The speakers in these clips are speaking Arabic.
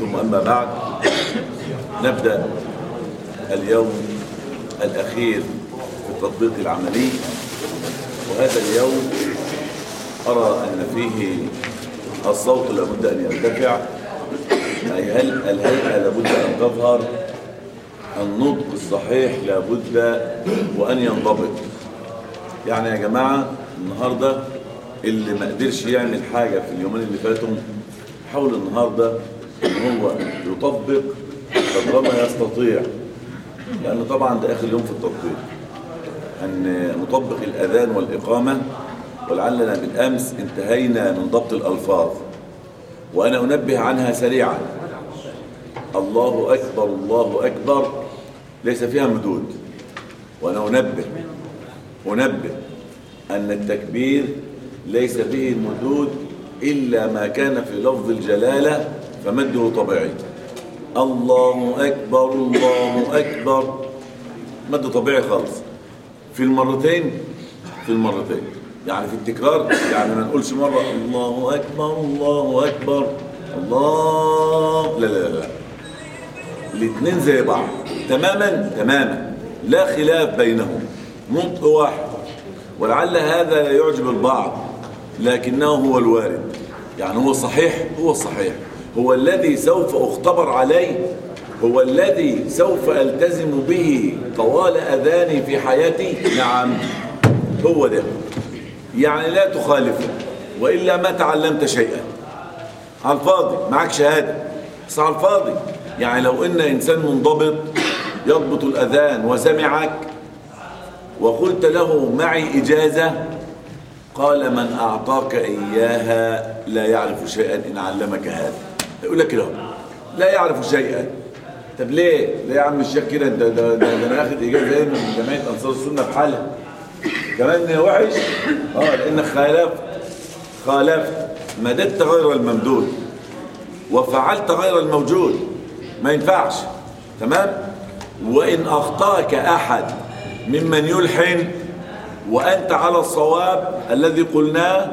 ثم أما بعد نبدأ اليوم الأخير في التطبيق العملي. وهذا اليوم أرى أن فيه الصوت لابد أن يرتفع أي هل الهيئة لابد أن تظهر؟ النطق الصحيح لابد وأن ينضبط. يعني يا جماعة النهاردة اللي ما قدرش يعمل حاجة في اليومين اللي فاتوا حاول النهاردة إن هو يطبق قدر ما يستطيع لأنه طبعا ده آخر يوم في التطبيق. أن نطبق الأذان والإقامة ولعلنا بالأمس انتهينا من ضبط الألفاظ. وأنا أنبه عنها سريعا. الله أكبر الله أكبر. ليس فيها مدود. وأنا أنبه أنبه أن التكبير ليس فيه المدود إلا ما كان في لفظ الجلالة فمده طبيعي؟ الله أكبر الله أكبر. مد طبيعي خالص. في المرتين في المرتين. يعني في التكرار يعني ما نقولش مرة الله أكبر الله أكبر. الله لا لا لا الاثنين زي بعض. تماما تماما. لا خلاف بينهم. نطق واحد. ولعل هذا لا يعجب البعض لكنه هو الوارد. يعني هو الصحيح هو الصحيح هو الذي سوف أختبر عليه هو الذي سوف ألتزم به طوال أذاني في حياتي. نعم هو ده. يعني لا تخالفه وإلا ما تعلمت شيئا. على الفاضي معك شهادة. بس على الفاضي يعني لو إن إنسان منضبط يضبط الأذان وسمعك وقلت له معي إجازة قال من أعطاك إياها لا يعرف شيئا إن علمك هذا. يقول لك له لا يعرف شيئا. طب ليه؟ ليه يا عم الشيخ كده ده ده ده أنا اخد اجازه من جمعيه أنصار السنة بحالها كمان وحش. آه لانك خالفت خالفت. مددت غير الممدود. وفعلت غير الموجود. ما ينفعش. تمام؟ وإن أخطأك أحد ممن يلحن وأنت على الصواب الذي قلناه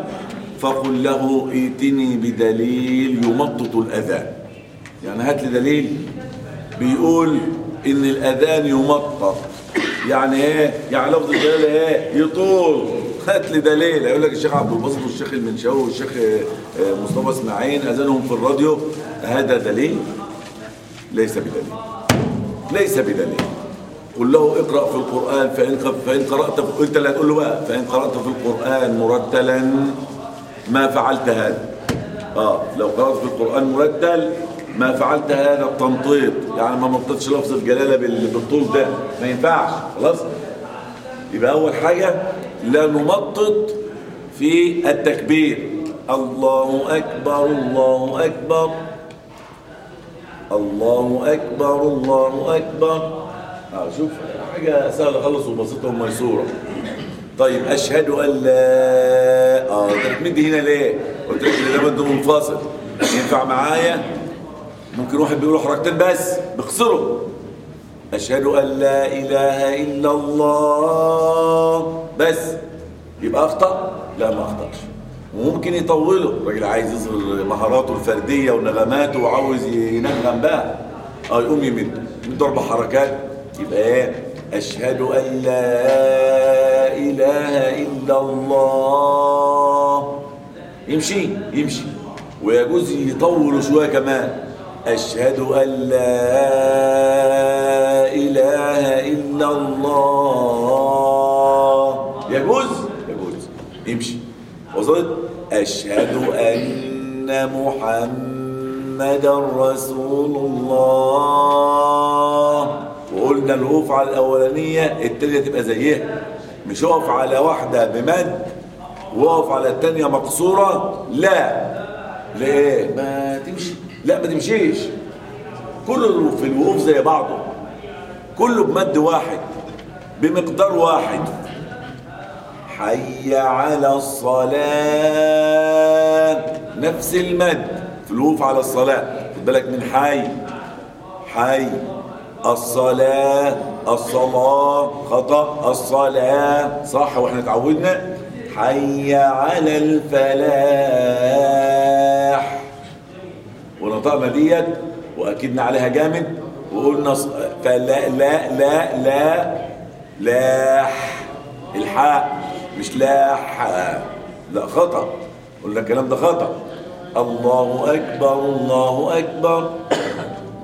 فقل له ائتني بدليل يمطط الأذان. يعني هات لي دليل. بيقول إن الأذان يمطط. يعني إيه؟ يعني لفظ الجلالة إيه؟ يطول. هات لي دليل. يقول لك الشيخ عبد الباسط والشيخ المنشاوي والشيخ مصطفى إسماعيل أذانهم في الراديو. هذا دليل؟ ليس بدليل. ليس بدليل. قل له اقرأ في القرآن فإن, فإن قرأت. انت اللي هتقول له بقى. فإن قرأت في القرآن مرتلا ما فعلت هذا. آه لو قرأت في القرآن مرتل ما فعلت هذا التنطيط. يعني ما نطيتش لفظ الجلالة بالطول ده. ما ينفعش. خلاص؟ يبقى أول حاجة لا نمطط في التكبير. الله أكبر الله أكبر. الله أكبر الله أكبر. آه شوف حاجة سهلة خالص وبسيطة وميسورة. طيب أشهد أن لا آه انت بتمد هنا ليه؟ قلت لك ده مد منفصل. ينفع معايا؟ ممكن واحد بيقول حركتين بس بخسره أشهد أن لا إله إلا الله. بس يبقى أخطأ؟ لا ما أخطأش. وممكن يطوله الراجل عايز يظهر مهاراته الفردية ونغماته وعاوز ينغم بقى. آه يقوم يمد. يمد أربع حركات. يبقى إيه؟ أشهد أن لا إله إلا الله. يمشي يمشي. ويجوز يطول شوية كمان. أشهد أن لا إله إلا الله. يجوز؟ يجوز. يمشي. وصلت؟ أشهد أن محمدا رسول الله. وقلنا الوقوف الأولانية التانية تبقى زيها. مش اقف على واحدة بمد وقف على التانية مقصورة لا. ليه؟ ما تمشي. لا ما تمشيش. كله في الوقوف زي بعضه. كله بمد واحد بمقدار واحد. حي على الصلاة. نفس المد. في الوقوف على الصلاة. خد بالك من حي. حي. الصلاة الصلاة خطأ الصلاة صح وإحنا اتعودنا؟ حي على الفلاح. ونطقنا ديت وأكدنا عليها جامد وقلنا فلا لا لا لا لاح. الحاء مش لاح. لا خطأ. قلنا الكلام ده خطأ. الله أكبر الله أكبر.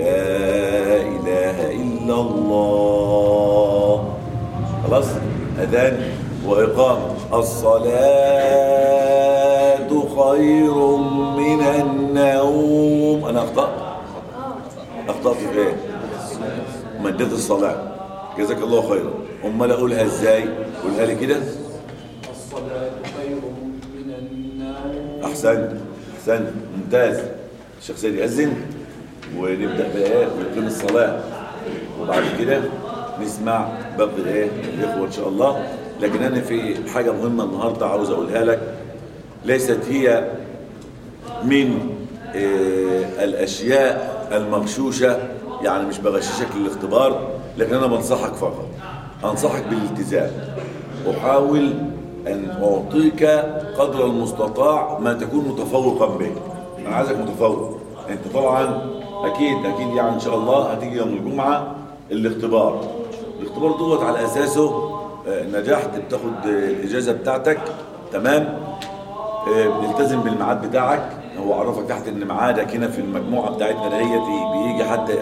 لا إله إلا الله. خلاص؟ أذان وإقامة. الصلاة خير من النوم. أنا أخطأت؟ أخطأت في إيه؟ مدة الصلاة. جزاك الله خيرا. أمال أقولها إزاي؟ قولها لي كده. الصلاة خير من النوم أحسنت. أحسنت. ممتاز. الشيخ سيد يأذن. ونبدأ بإيه؟ ونقيم الصلاة. وبعد كده نسمع باقي إيه الإخوة إن شاء الله. لكن أنا في حاجة مهمة النهاردة عاوز أقولها لك. ليست هي من آه، الأشياء المغشوشة يعني مش بغششك للاختبار لكن أنا بنصحك فقط. أنصحك بالالتزام. أحاول أن أعطيك قدر المستطاع ما تكون متفوقا به. أنا عايزك متفوق. أنت طبعا أكيد أكيد يعني إن شاء الله هتيجي يوم الجمعة الاختبار. الاختبار دوت على أساسه آه، نجحت بتاخد الإجازة بتاعتك تمام؟ آه، بنلتزم بالميعاد بتاعك. هو عرفك تحت إن ميعادك هنا في المجموعة بتاعتنا دهيت بيجي حتى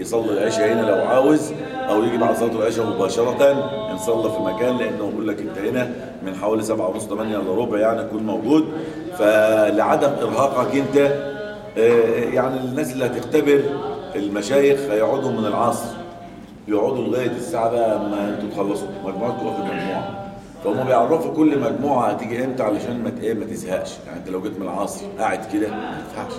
يصلي العشاء هنا لو عاوز أو يجي بعد صلاة العشاء مباشرة. نصلي في مكان لأنه بيقول لك أنت هنا من حوالي 7 ونص 8 الا ربع يعني تكون موجود. فلعدم إرهاقك أنت يعني الناس اللي هتختبر المشايخ هيقعدوا من العصر يقعدوا لغاية الساعة بقى ما أنتوا تخلصوا. مجموعتكم واخد مجموعه فهم بيعرفوا كل مجموعة هتيجي إمتى علشان ما إيه ما تزهقش. يعني انت لو جيت من العصر قاعد كده ما ينفعش.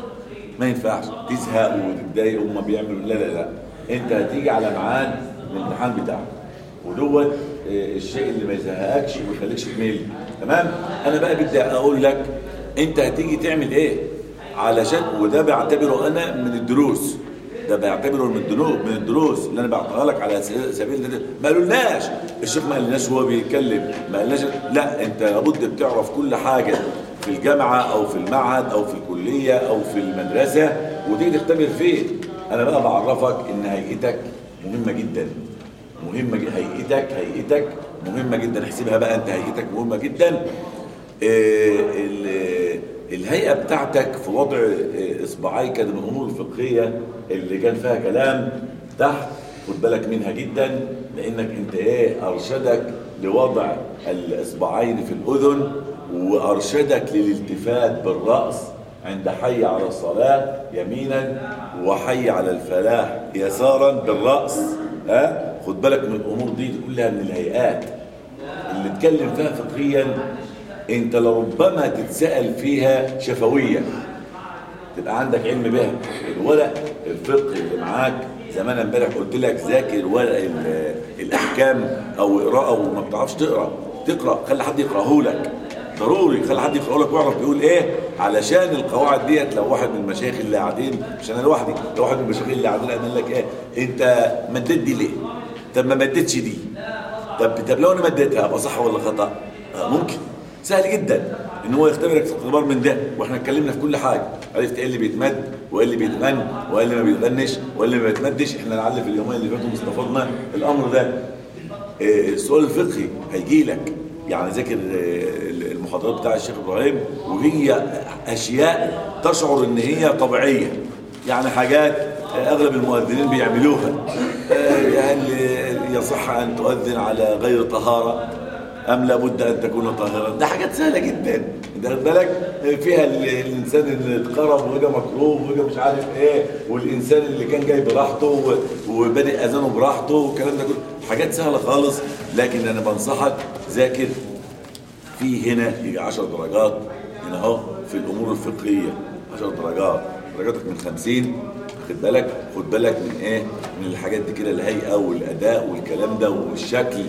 ما ينفعش. تزهق وتتضايق هم بيعملوا. لا لا لا. انت هتيجي على ميعاد الامتحان بتاعك. ودوت آه، الشيء اللي ما يزهقكش وما يخليكش تمل. تمام؟ أنا بقى بدي أقول لك انت هتيجي تعمل إيه؟ علشان وده بعتبره أنا من الدروس. ده بعتبره من الدروس من الدروس اللي أنا بعطيها لك على سبيل ده ما قالولناش. الشيخ ما قالناش وهو بيتكلم. ما قالناش لا أنت لابد بتعرف كل حاجة في الجامعة أو في المعهد أو في الكلية أو في المدرسة وتيجي تختبر فين؟ أنا بقى بعرفك إن هيئتك مهمة جدا. مهمة جدا هيئتك هيئتك مهمة جدا. احسبها بقى أنت هيئتك مهمة جدا. آه، ال- الهيئة بتاعتك في وضع إصبعي كان من الأمور الفقهية اللي كان فيها كلام تحت خد بالك منها جدا لأنك أنت إيه أرشدك لوضع الإصبعين في الأذن وأرشدك للالتفات بالرأس عند حي على الصلاة يمينا وحي على الفلاح يسارا بالرأس. ها؟ خد بالك من الأمور دي كلها من الهيئات. اللي اتكلم فيها فقهيا انت لربما تتسأل فيها شفويا تبقى عندك علم بها الورق الفقه اللي معاك زمان امبارح قلت لك ذاكر ورق ال- الأحكام أو اقرأه وما بتعرفش تقرأ. تقرأ خلي حد يقرأه لك. ضروري خلي حد يقرأه لك ويعرف بيقول إيه؟ علشان القواعد ديت لو واحد من المشايخ اللي قاعدين مش أنا لوحدي لو واحد من المشايخ اللي قاعدين قال لك إيه؟ أنت مديت دي ليه؟ طب ما مديتش دي. طب طب لو أنا مديتها ابقى صح ولا خطأ؟ آه ممكن. سهل جدا إن هو يختبرك في اختبار من ده وإحنا اتكلمنا في كل حاجة. عرفت إيه اللي بيتمد وإيه اللي بيتغن وإيه اللي ما بيتغنش وإيه اللي ما بيتمدش. إحنا لعل في اليومين اللي فاتوا استفدنا الأمر ده. آه، السؤال الفقهي هيجي لك يعني ذاكر آه، المحاضرات بتاع الشيخ إبراهيم وهي أشياء تشعر إن هي طبيعية. يعني حاجات آه، أغلب المؤذنين بيعملوها. هل يصح أن تؤذن على غير طهارة. أم لابد أن تكون طاهرا ده حاجات سهلة جدا. أنت واخد بالك؟ فيها ال- الإنسان اللي اتقرب وجا مكروه وجا مش عارف إيه والإنسان اللي كان جاي براحته وبادئ أذانه براحته والكلام ده كله. حاجات سهلة خالص لكن أنا بنصحك ذاكر. في هنا يجي 10 درجات هنا أهو في الأمور الفقهية. 10 درجات. درجاتك من 50 خد بالك؟ خد بالك من إيه؟ من الحاجات دي كده الهيئة والأداء والكلام ده والشكل.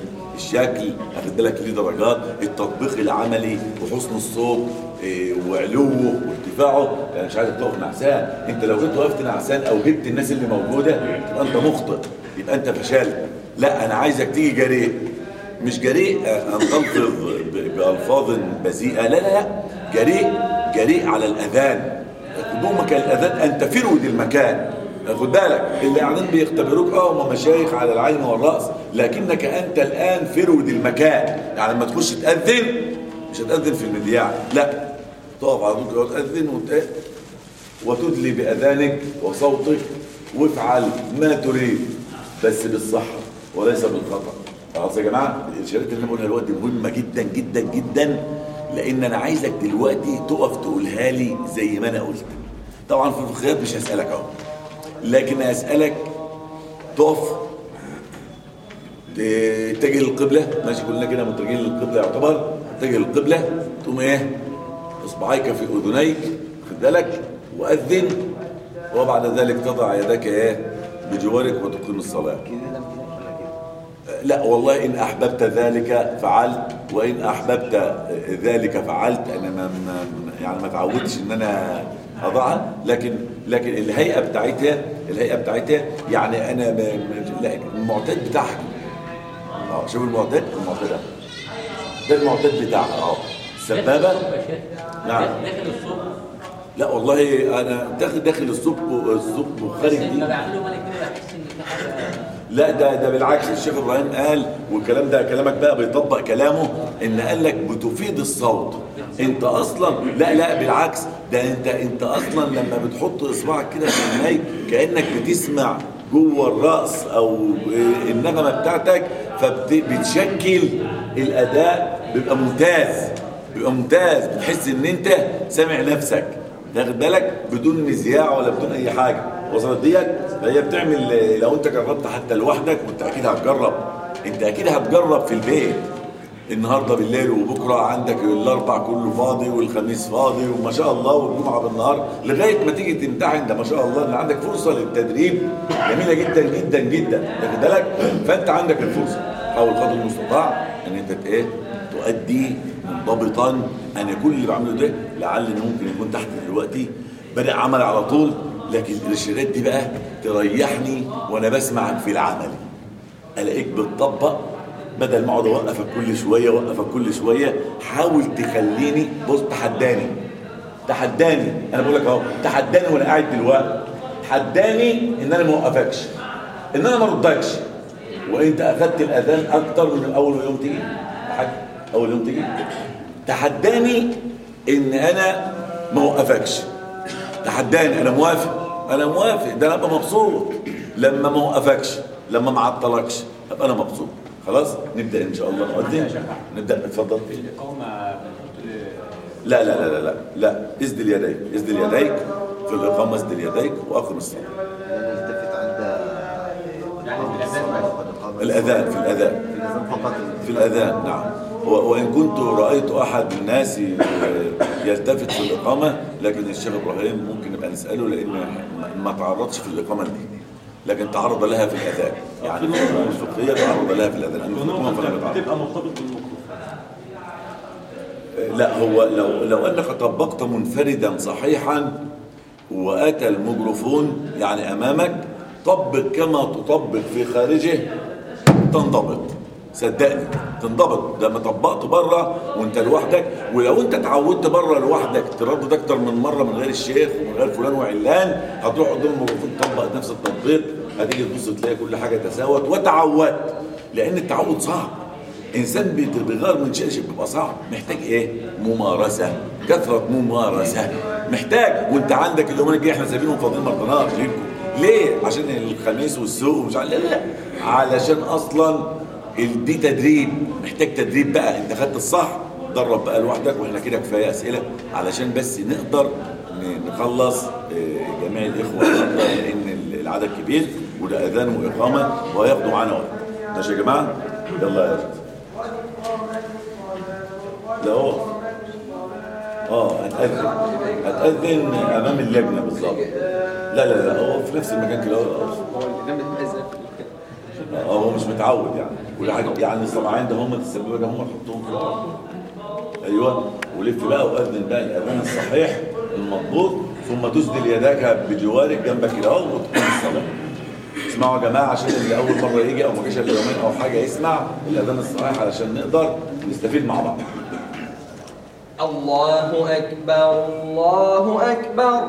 الشكل واخد بالك ليه درجات. التطبيق العملي وحسن الصوت إيه وعلوه وارتفاعه. يعني مش عايزك تقف نعسان. أنت لو جيت وقفت نعسان أو جبت الناس اللي موجودة يبقى أنت مخطئ. يبقى أنت فشلت. لا أنا عايزك تيجي جريء. مش جريء آه، ان تلفظ ب- بألفاظ بذيئة. لا لا لا. جريء جريء على الأذان. قدومك الأذان ان تفرود المكان. خد بالك اللي قاعدين بيختبروك آه هم مشايخ على العين والرأس لكنك أنت الآن فرود المكان. يعني لما تخش تأذن مش هتأذن في المذياع لا. تقف على طول وتأذن وت... وتدلي بأذانك وصوتك وافعل ما تريد بس بالصحة وليس بالخطأ. خلاص يا جماعة الإرشادات اللي أنا بقولها دلوقتي مهمة جدا جدا جدا لأن أنا عايزك دلوقتي تقف تقولها لي زي ما أنا قلت. طبعا في الفقهيات مش هسألك أهو. لكن هسالك تقف؟ تتجه للقبلة؟ ماشي كلنا كده متجهين للقبلة يعتبر. تتجه للقبلة تقوم إيه؟ إصبعيك في أذنيك خد بالك وأذن. وبعد ذلك تضع يدك إيه؟ بجوارك وتقيم الصلاة. لا والله إن أحببت ذلك فعلت وإن أحببت ذلك فعلت. أنا ما يعني ما تعودتش إن أنا أضعها لكن لكن الهيئة بتاعتها الهيئة بتاعتها يعني لا، المعتاد بتاعها آه شوف المعتاد. المعتاد ده. المعتاد بتاعها. آه. السبابة نعم. داخل الصبح. لا والله أنا داخل داخل الصبح الصبح وخارج دي. لا ده ده بالعكس الشيخ إبراهيم قال والكلام ده كلامك بقى بيطبق كلامه إن قال لك بتفيد الصوت. أنت أصلا لا لا بالعكس ده أنت أنت أصلا لما بتحط إصبعك كده في عينيك كأنك بتسمع جوه الرأس أو النغمة بتاعتك فبتشكل الأداء بيبقى ممتاز بيبقى ممتاز. بتحس إن أنت سامع نفسك تاخد بالك؟ بدون نزياع ولا بدون أي حاجة. وصلت ديت فهي بتعمل لو انت جربت حتى لوحدك وانت أكيد هتجرب. انت أكيد هتجرب في البيت. النهارده بالليل وبكرة عندك الأربع كله فاضي والخميس فاضي وما شاء الله والجمعة بالنهار لغاية ما تيجي تمتحن ده ما شاء الله إن عندك فرصة للتدريب. جميلة جدا جدا جدا. واخد بالك؟ فأنت عندك الفرصة. حاول قدر المستطاع إن أنت إيه؟ تؤدي منضبطا. أنا كل اللي بعمله ده لعل ممكن يكون تحت دلوقتي. بدأ عمل على طول. لكن الارشادات دي بقى تريحني وأنا بسمعك في العمل. ألاقيك بتطبق بدل ما أقعد أوقفك كل شوية أوقفك كل شوية حاول تخليني بص تحداني. تحداني. أنا بقول لك أهو تحداني وأنا قاعد دلوقتي. تحداني إن أنا ما أوقفكش إن أنا ما اردكش وانت أخدت الأذان أكتر من أول يوم تيجي. أول يوم تيجي. تحداني إن أنا ما أوقفكش. تحداني أنا موافق أنا موافق. ده أنا أبقى مبسوط. لما ما اوقفكش لما ما عطلكش أبقى أنا مبسوط. خلاص؟ نبدأ إن شاء الله. نقدم نبدأ. اتفضل. لا لا لا لا لا. لا. اسدل يديك اسدل يديك. في الاقامه اسدل يديك وأقم الصلاة. يعني الأذان. الأذان في الأذان. في الأذان فقط. في الأذان نعم. وإن كنت رأيت أحد الناس يلتفت في الإقامة لكن الشيخ إبراهيم ممكن نبقى نسأله لأن ما- تعرضش في الإقامة دي لكن تعرض لها في الأذان. يعني الفقهية تعرض لها في الأذان بتبقى مرتبط بالميكروفون لا هو لو لو أنك طبقت منفردا صحيحا وآتى الميكروفون يعني أمامك طبق كما تطبق في خارجه تنضبط. صدقني تنضبط. لما طبقت بره وانت لوحدك ولو انت اتعودت بره لوحدك تردد أكتر من مرة من غير الشيخ ومن غير فلان وعلان هتروح قدام الميكروفون تطبق نفس التطبيق هتيجي تبص تلاقي كل حاجة تساوت وتعودت. لأن التعود صعب. إنسان بيغير من شيء بيبقى صعب. محتاج إيه؟ ممارسة. كثرة ممارسة. محتاج. وأنت عندك اليومين الجاي إحنا سايبينهم فاضيين ما ليه؟ عشان الخميس والسوق ومش عارف لا لا. علشان أصلا دي تدريب محتاج تدريب بقى. انت خدت الصح درب بقى لوحدك وإحنا كده كفاية أسئلة علشان بس نقدر نخلص آه، جميع الإخوة لأن العدد كبير وده أذان وإقامة وهياخدوا معانا وقت. ماشي يا جماعة؟ يلا يا لا هو. آه هتأذن. هتأذن أمام اللجنة بالظبط. لا لا لا هو في نفس المكان كده. هو آه، هو مش متعود يعني. كل حاجة يعني الصباعين ده هم تسببوا ده هم يحطوهم في الأرض. أيوه. ولف بقى وأذن بقى الأذان الصحيح المضبوط ثم تسدل يداك بجوارك جنبك كده اهو وتقوم الصلاة. اسمعوا يا جماعة عشان اللي أول مرة يجي أو ما جاش إلا يومين أو حاجة يسمع الأذان الصحيح علشان نقدر نستفيد مع بعض. الله أكبر الله أكبر.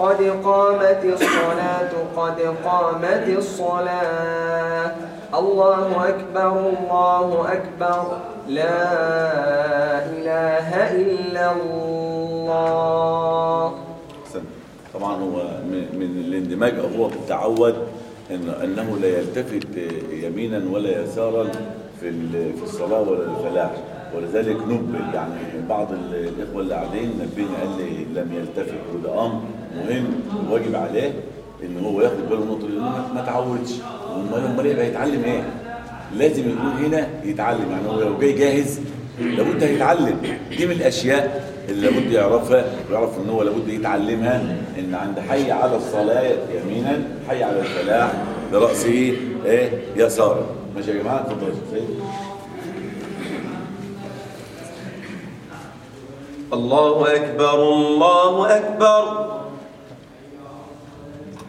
قد قامت الصلاة قد قامت الصلاة. الله أكبر الله أكبر. لا إله إلا الله. طبعا هو من الاندماج أو هو تعود أنه لا يلتفت يمينا ولا يسارا في في الصلاة ولا الفلاح. ولذلك نبه يعني بعض ال- الإخوة اللي قاعدين نبهني قال لي لم يلتفت. وده أمر مهم واجب عليه إن هو ياخد باله النقطه دي ما- تعودش. امال أمال يبقى يتعلم إيه؟ لازم يكون هنا يتعلم. يعني هو لو جاي جاهز لابد هيتعلم دي من الأشياء اللي لابد يعرفها ويعرف إن هو لابد يتعلمها. إن عند حي على الصلاة يمينا حي على الفلاح برأسه إيه؟ يسارا. ماشي يا جماعة؟ اتفضلوا الله أكبر الله أكبر.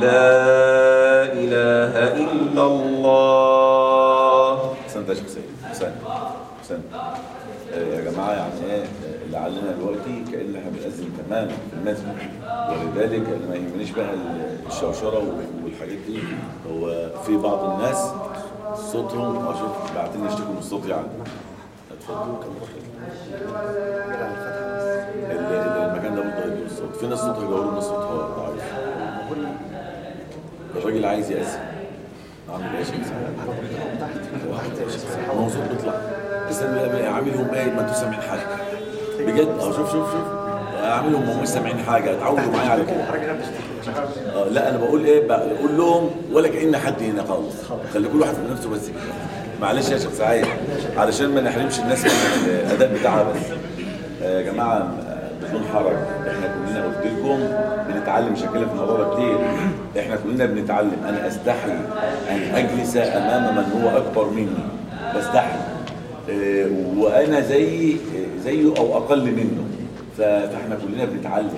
لا إله إلا الله. احسنت يا شيخ سيد احسنت احسنت آه، يا جماعة يعني إيه؟ آه، لعلنا دلوقتي كأن إحنا بنأذن تماما في المسجد ولذلك ما يهمنيش بقى الشوشرة والحاجات دي هو في بعض الناس صوتهم أشوف بعتين يشتكوا من الصوت يعني. اتفضلوا ال- المكان ده برضه هيدور الصوت في ناس صوتها جوهر وناس صوتها الراجل عايز يأذن. اعمل إيه يا شيخ صوت بيطلع. بس أنا عاملهم إيه؟ ما أنتوا سامعين حاجة. بجد؟ آه شوف شوف شوف. اعملهم هم مش سامعين حاجة. اتعودوا معايا على كده. آه لا أنا بقول إيه؟ بقول لهم ولا كأن حد هنا خالص. خلي كل واحد في نفسه بس. كده معلش يا شيخ سعيد علشان ما نحرمش الناس من الأداء بتاعها بس. آه، يا جماعة بدون حرج. إحنا كلنا قلت لكم بنتعلم مشاكلنا في الموضوع كتير. إحنا كلنا بنتعلم. أنا أستحي أن أجلس أمام من هو أكبر مني. بستحي آه، وأنا زي زيه أو أقل منه. فإحنا كلنا بنتعلم.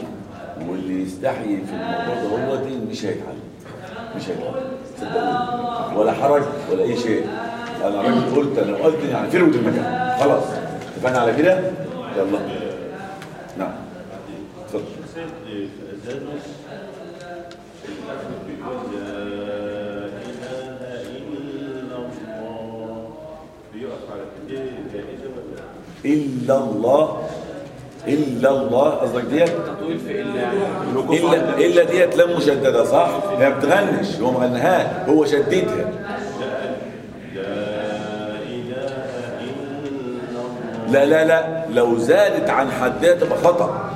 واللي يستحي في الموضوع ده هو دي مش هيتعلم. مش هيتعلم. ولا حرج ولا أي شيء. أنا راجل قلت أنا قلت يعني فروت المكان. خلاص. اتفقنا على كده؟ يلا. نعم. إله إلا الله. إلا الله. قصدك ديت؟ إلا إلا ديت لام مشددة صح؟ ما بتغنش هو ما غناها هو شددها. لا لا لا. لو زادت عن حدها تبقى خطأ.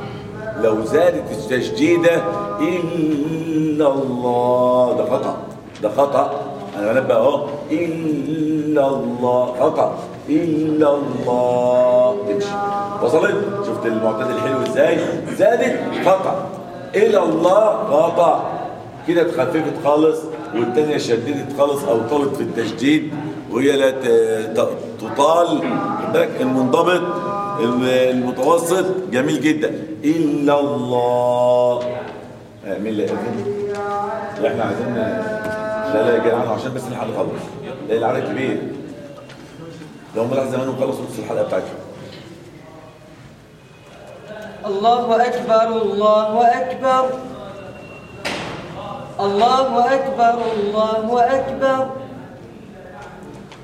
لو زادت التشديدة إلا الله. ده خطأ. ده خطأ. أنا بنبه أهو. إلا الله. خطأ. إلا الله. تمشي. وصلت؟ شفت المعتدل الحلو إزاي؟ زادت خطأ. إلا الله خطأ. كده اتخففت خالص والتانية شددت خالص أو طالت في التشديد وهي لا بالك المنضبط الم- المتوسط جميل جدا. إلا الله. آه، اللي يأذن؟ لا إحنا عايزين لا لا يا جدعان عشان بس الحلقة خلص لا العدد كبير. لو هم زمانهم خلصوا نص الحلقة بتاعتهم. الله أكبر الله أكبر. الله أكبر الله أكبر.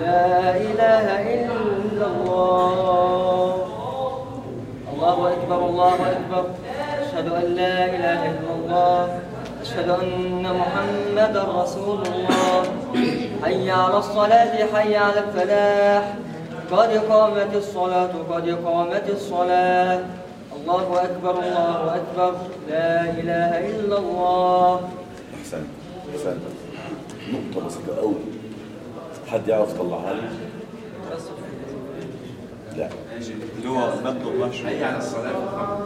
لا إله إلا الله. الله أكبر الله أكبر. أشهد أن لا إله إلا الله. أشهد أن محمدا رسول الله. حي على الصلاة حي على الفلاح. قد قامت الصلاة قد قامت الصلاة. الله أكبر الله أكبر. لا إله إلا الله. أحسنت أحسنت. نقطة بسيطة قوي حد يعرف يطلعها لي؟ لا. اللي هو نبض الله. شوية على الصلاة؟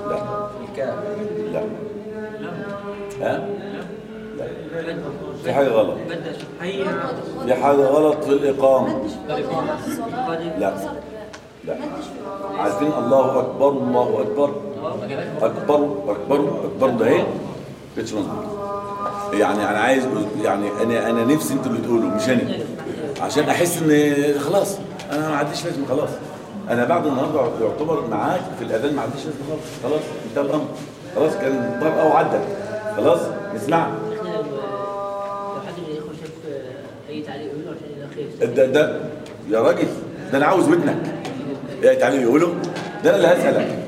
لا. الكاف لا. ها؟ في حاجة غلط. في حاجة غلط في الإقامة. لا. لا. عارفين الله أكبر الله أكبر. أكبر أكبر أكبر. ده إيه؟ مش مظبوط يعني أنا عايز يعني أنا أنا نفسي أنتوا اللي تقولوا مش أنا. عشان أحس إن خلاص أنا ما عنديش لازمة خلاص. أنا بعد النهارده يعتبر معاك في الأذان ما عنديش لازمة خلاص خلاص. انتهى الأمر. خلاص كان طرقة وعدت خلاص نسمع. إحنا لو لو حد من الاخوه شاف اي تعليق يقوله عشان الاخير ده ده يا راجل ده أنا عاوز ودنك. إيه تعالى يقولوا. ده أنا اللي هسألك.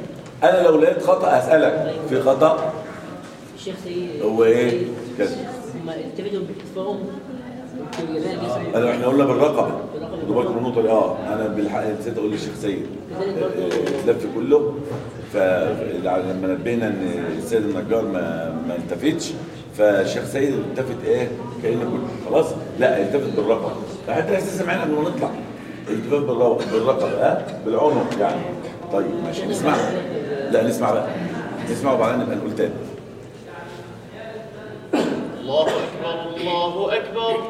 أنا لو لقيت خطأ هسألك. في خطأ؟ الشيخ سيد. هو إيه؟ كده. هم جسمهم أنا إحنا قلنا بالرقبه خدوا بالكم من النقطه دي آه. أنا بالحق نسيت أقول للشيخ سيد. اللف كله. فلما نبهنا إن السيد النجار ما ما التفتش فالشيخ سيد التفت إيه؟ كأنه كله خلاص؟ لا التفت بالرقبه فحتى لسه سامعين قبل ما نطلع التفات بالرقبه ها بالعنق يعني. طيب ماشي. نسمع. لا نسمع بقى. نسمع وبعدين نبقى نقول تاني. الله أكبر الله أكبر.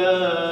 على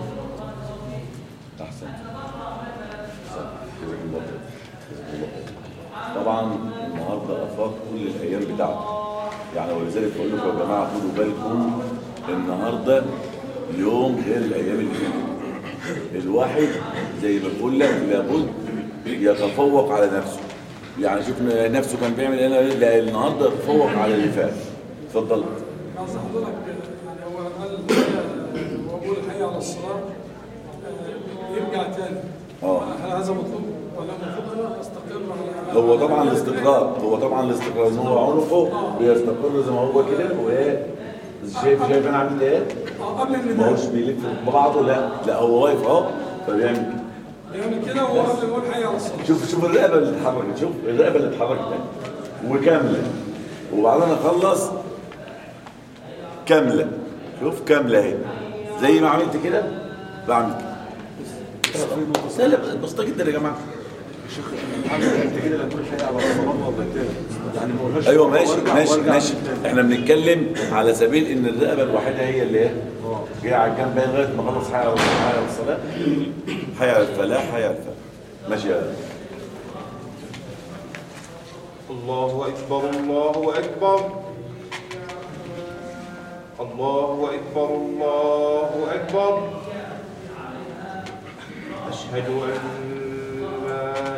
طبعا النهارده أفاق كل الأيام بتاعته يعني ولذلك بقول لكم يا جماعة خدوا بالكم النهارده يوم غير الأيام اللي فاتت. الواحد زي ما بقول لك لابد يتفوق على نفسه. يعني شوف نفسه كان بيعمل إيه؟ لا النهارده يتفوق على اللي فات. اتفضل. عاوز حضرتك يعني هو قال بيقول حي على الصلاة آه، يرجع تاني. آه. هل هذا مطلوب. هو طبعا الاستقرار هو طبعا الاستقرار ان هو عنقه بيستقر زي ما هو كده وايه شايف شايف أنا عامل إيه؟ آه، قبل ما النداء هوش بيلف ببعضه لا لا هو واقف اهو فبيعمل كده يعمل كده وهو قبل ما يقول على الصلاة شوف شوف الرقبه اللي اتحركت شوف الرقبه اللي اتحركت وكامله وبعدين اخلص كامله شوف كامله اهي زي ما عملت كده بعمل كده سهله بسيطه جدا يا جماعة أيوه ماشي ماشي ماشي. إحنا بنتكلم على سبيل إن الرقبة الوحيدة هي اللي إيه جاية على الجنب لغاية ما خلص حي على الصلاة. حي على الفلاح حي على الفلاح. ماشي يا الله أكبر الله أكبر. الله أكبر الله أكبر. أشهد أن لا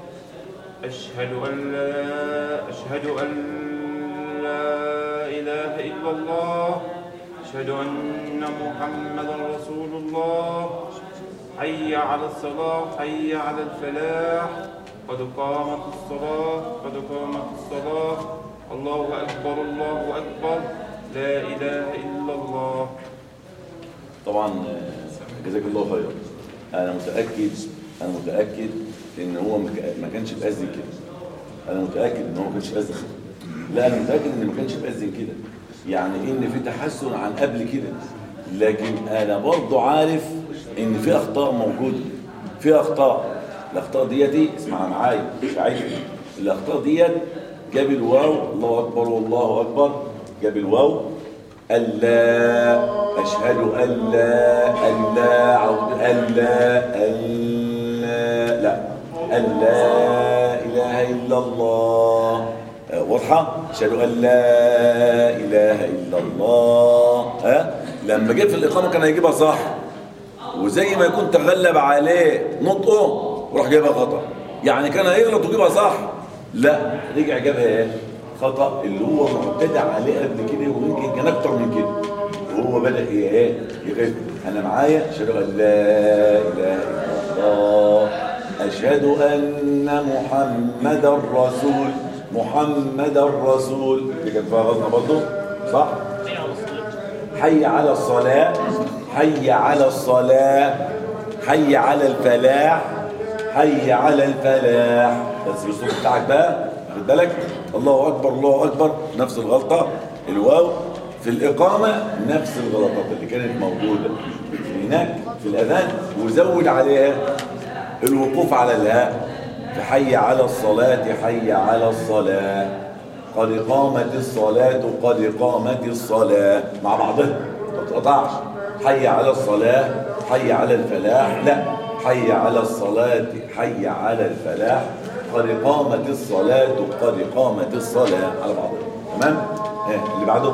أشهد أن لا أشهد أن لا إله إلا الله أشهد أن محمدا رسول الله حي على الصلاة حي على الفلاح قد قامت الصلاة قد قامت الصلاة. الله أكبر الله أكبر. لا إله إلا الله. طبعا جزاك الله خيرا. أنا متأكد أنا متأكد ان هو ما كا- ما كانش بأذن كده. أنا متأكد إن هو ما كانش بأذن. لا أنا متأكد إن ما كانش بأذن كده. يعني إن في تحسن عن قبل كده؟ لكن أنا برضه عارف إن في أخطاء موجودة. في أخطاء. الأخطاء ديتي اسمعها معايا مش عايز الأخطاء ديت جاب الواو الله أكبر والله أكبر. جاب الواو ألا أشهد أن لا أن لا عود أن لا أن لا لا أن لا إله إلا الله. آه، واضحة؟ أشهد أن لا إله إلا الله. ها لما جيت في الإقامة كان هيجيبها صح. وزي ما يكون تغلب عليه نطقه وراح جايبها خطأ. يعني كان هيغلط ويجيبها صح. لا رجع جابها إيه؟ خطأ. اللي هو معتدى عليه قبل كده ويمكن كان أكتر من كده. وهو بدأ إيه؟ يغير أنا معايا؟ أشهد أن لا إله إلا الله. أشهد أن محمدا رسول محمدا رسول دي كانت فيها غلطه برضه صح؟ حي على الصلاة حي على الصلاة حي على الفلاح حي على الفلاح. بس بالصوت بتاعك بقى خد بالك؟ الله أكبر الله أكبر. نفس الغلطة الواو في الإقامة نفس الغلطات اللي كانت موجودة. هناك في الأذان وزود عليها. الوقوف على الهاء حي على الصلاة حي على الصلاة. قد قامت الصلاة قد قامت الصلاة. مع بعضها. ما تقطعش. حي على الصلاة حي على الفلاح. لا. حي على الصلاة حي على الفلاح. قد قامت الصلاة قد قامت الصلاة. على بعضها. تمام؟ ها اللي بعده؟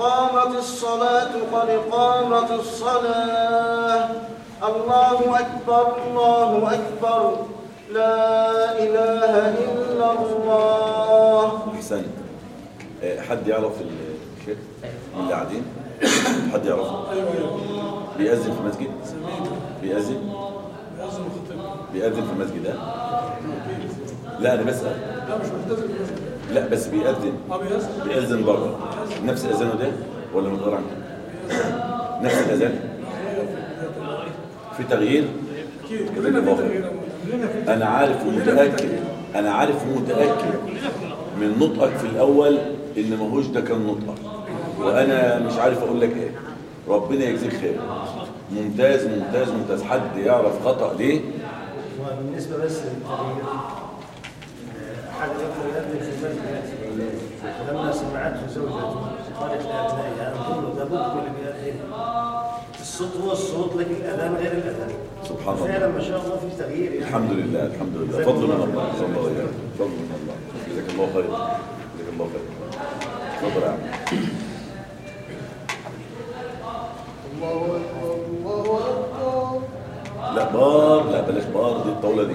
قامت الصلاة قد قامت الصلاة. الله أكبر الله أكبر. لا إله إلا الله. احسنت آه، حد يعرف الشيخ؟ من اللي قاعدين؟ حد يعرفه؟ بيأذن في مسجد بيأذن؟ بيأذن في مسجد ها؟ لا أنا بسأل. لا مش ملتزم لا بس بيأذن. آه بيأذن. بره نفس اذانه ده ولا متغير عنه؟ نفس الأذان. في تغيير؟ أنا عارف ومتأكد. أنا عارف ومتأكد من نطقك في الأول إن ماهوش ده كان نطقك. وأنا مش عارف أقول لك إيه. ربنا يجزيك خير. ممتاز ممتاز ممتاز. حد يعرف خطأ ليه؟ وبالنسبة بس للتغيير. أحد الأخوة يأذن في المسجد فلما سمعته زوجته قالت لأبنائها انظروا ده أبوكم اللي بيأذن الصوت هو الصوت لكن الأذان غير الأذان سبحان الله. فعلا ما شاء الله في تغيير يعني الحمد لله الحمد لله. فضل من الله صلى الله عليه وسلم فضل من الله. جزاك الله خير جزاك الله خير تفضل يا عم الله أكبر الله أكبر لا بار لا بلاش بار دي الطاولة دي.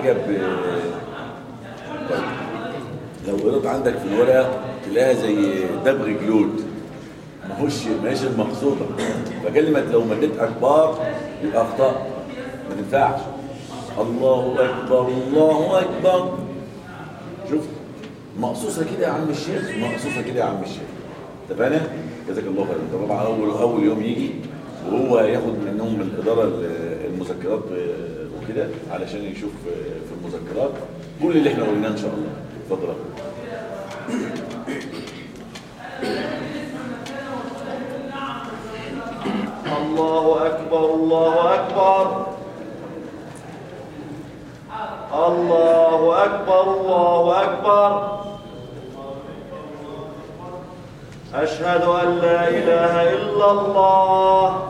حاجة ب طيب لو قريت عندك في الورقة تلاقيها زي دبغ جلود. ماهوش ماهيش المقصودة. فكلمه لو مديت اكبار يبقى اخطاء ما تنفعش. الله أكبر الله أكبر. شوف مقصوصة كده يا عم الشيخ مقصوصة كده يا عم الشيخ. اتفقنا؟ جزاك الله خير طبعا اول أول يوم يجي وهو ياخد منهم من الإدارة ال- المذكرات وكده علشان يشوف آه، في المذكرات. كل اللي إحنا قلناه إن شاء الله. اتفضل. الله أكبر الله أكبر. الله أكبر الله أكبر. أشهد أن لا إله إلا الله.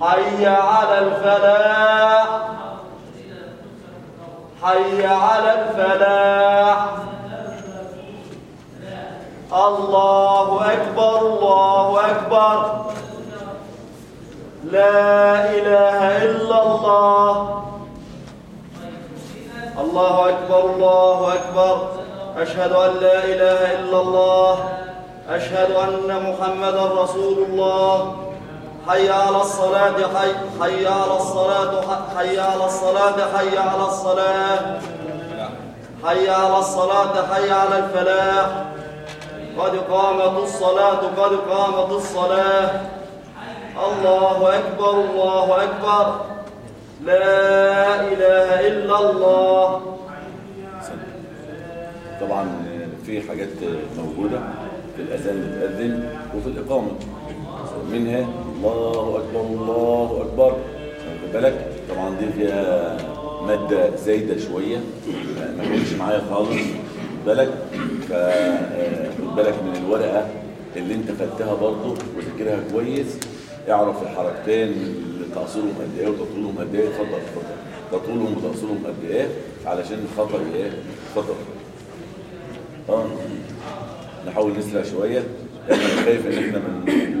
حي على الفلاح. حي على الفلاح. الله أكبر الله أكبر. لا إله إلا الله. الله أكبر الله أكبر. أشهد أن لا إله إلا الله. أشهد أن محمدا رسول الله. حي على الصلاة حي, حي على الصلاة حي على الصلاة حي على الصلاة. حي على الصلاة حي على الفلاح. قد قامت الصلاة قد قامت الصلاة. الله أكبر الله أكبر. لا إله إلا الله. طبعا في حاجات موجودة في الأذان بتأذن وفي الإقامة. منها الله أكبر الله أكبر. واخد بالك طبعا دي فيها مادة زايدة شوية. ما- كانش معايا خالص. خد بالك ف آه، خد بالك من الورقة اللي انت خدتها برضه وذاكرها كويس. اعرف الحركتين اللي تقصيرهم قد إيه وتطولهم قد إيه اتفضل اتفضل تطولهم وتقصيرهم قد إيه علشان الخطأ إيه اتفضل آه نحاول نسرع لأن أنا خايف ان إحنا من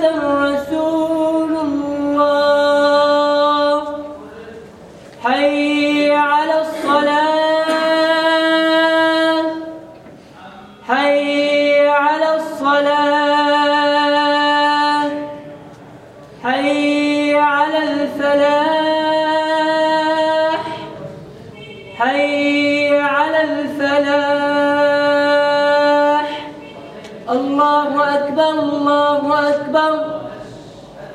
محمدا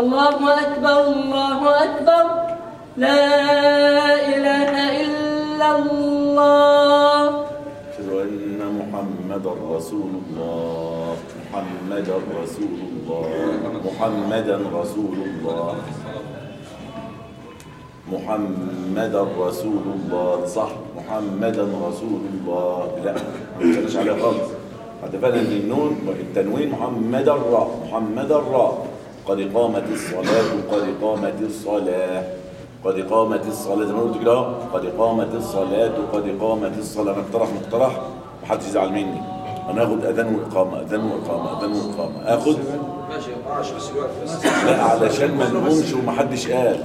الله أكبر الله أكبر. لا إله إلا الله. أشهد أن محمدا رسول الله محمدا رسول الله محمدا رسول الله. محمدا رسول الله صح. محمدا رسول الله. لا تسألش عليها خالص. ان النون التنوين محمدا را محمدا را قد قامت الصلاة قد قامت الصلاة. قد قامت الصلاة زي ما قلت كده قد قامت الصلاة قد قامت الصلاة. أنا اقترح مقترح. محدش يزعل مني. أنا آخد أذان وإقامة أذان وإقامة أذان وإقامة. آخد؟ ماشي لا علشان ما نقومش ومحدش قال.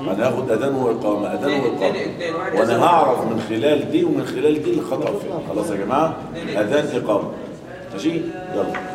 أنا هاخد أذان وإقامة أذان وإقامة. وأنا هعرف من خلال دي ومن خلال دي الخطأ فين. خلاص يا جماعة؟ أذان إقامة. ماشي؟ يلا.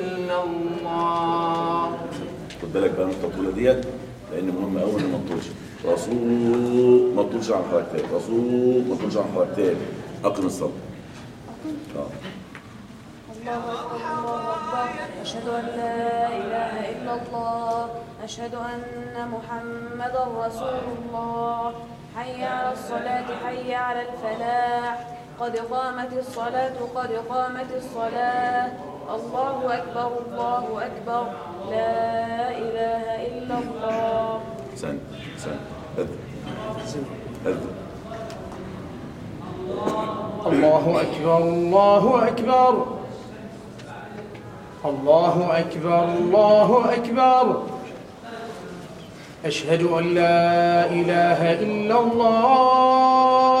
خد بالك بقى من التطويله ديت لأن مهم قوي ان ما تطولش. رسول ما تطولش عن حركتين رسول ما تطولش عن حركتين أقم الصلاة. آه. الله أكبر أشهد أن لا إله إلا الله. أشهد أن محمدا رسول الله. حي على الصلاة حي على الفلاح. قد قامت الصلاة قد قامت الصلاة. الله أكبر الله أكبر. لا إله إلا الله. سن سن. اذن الله أكبر الله أكبر. الله أكبر الله أكبر. أشهد أن لا إله إلا الله.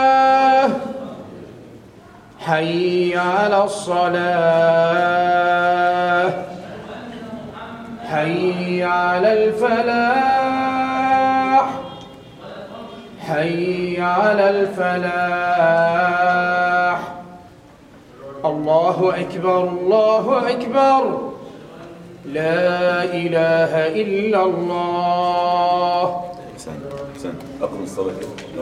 حي على الصلاة. حي على الفلاح. حي على الفلاح. الله أكبر الله أكبر. لا إله إلا الله. أقم الصلاة. كده لا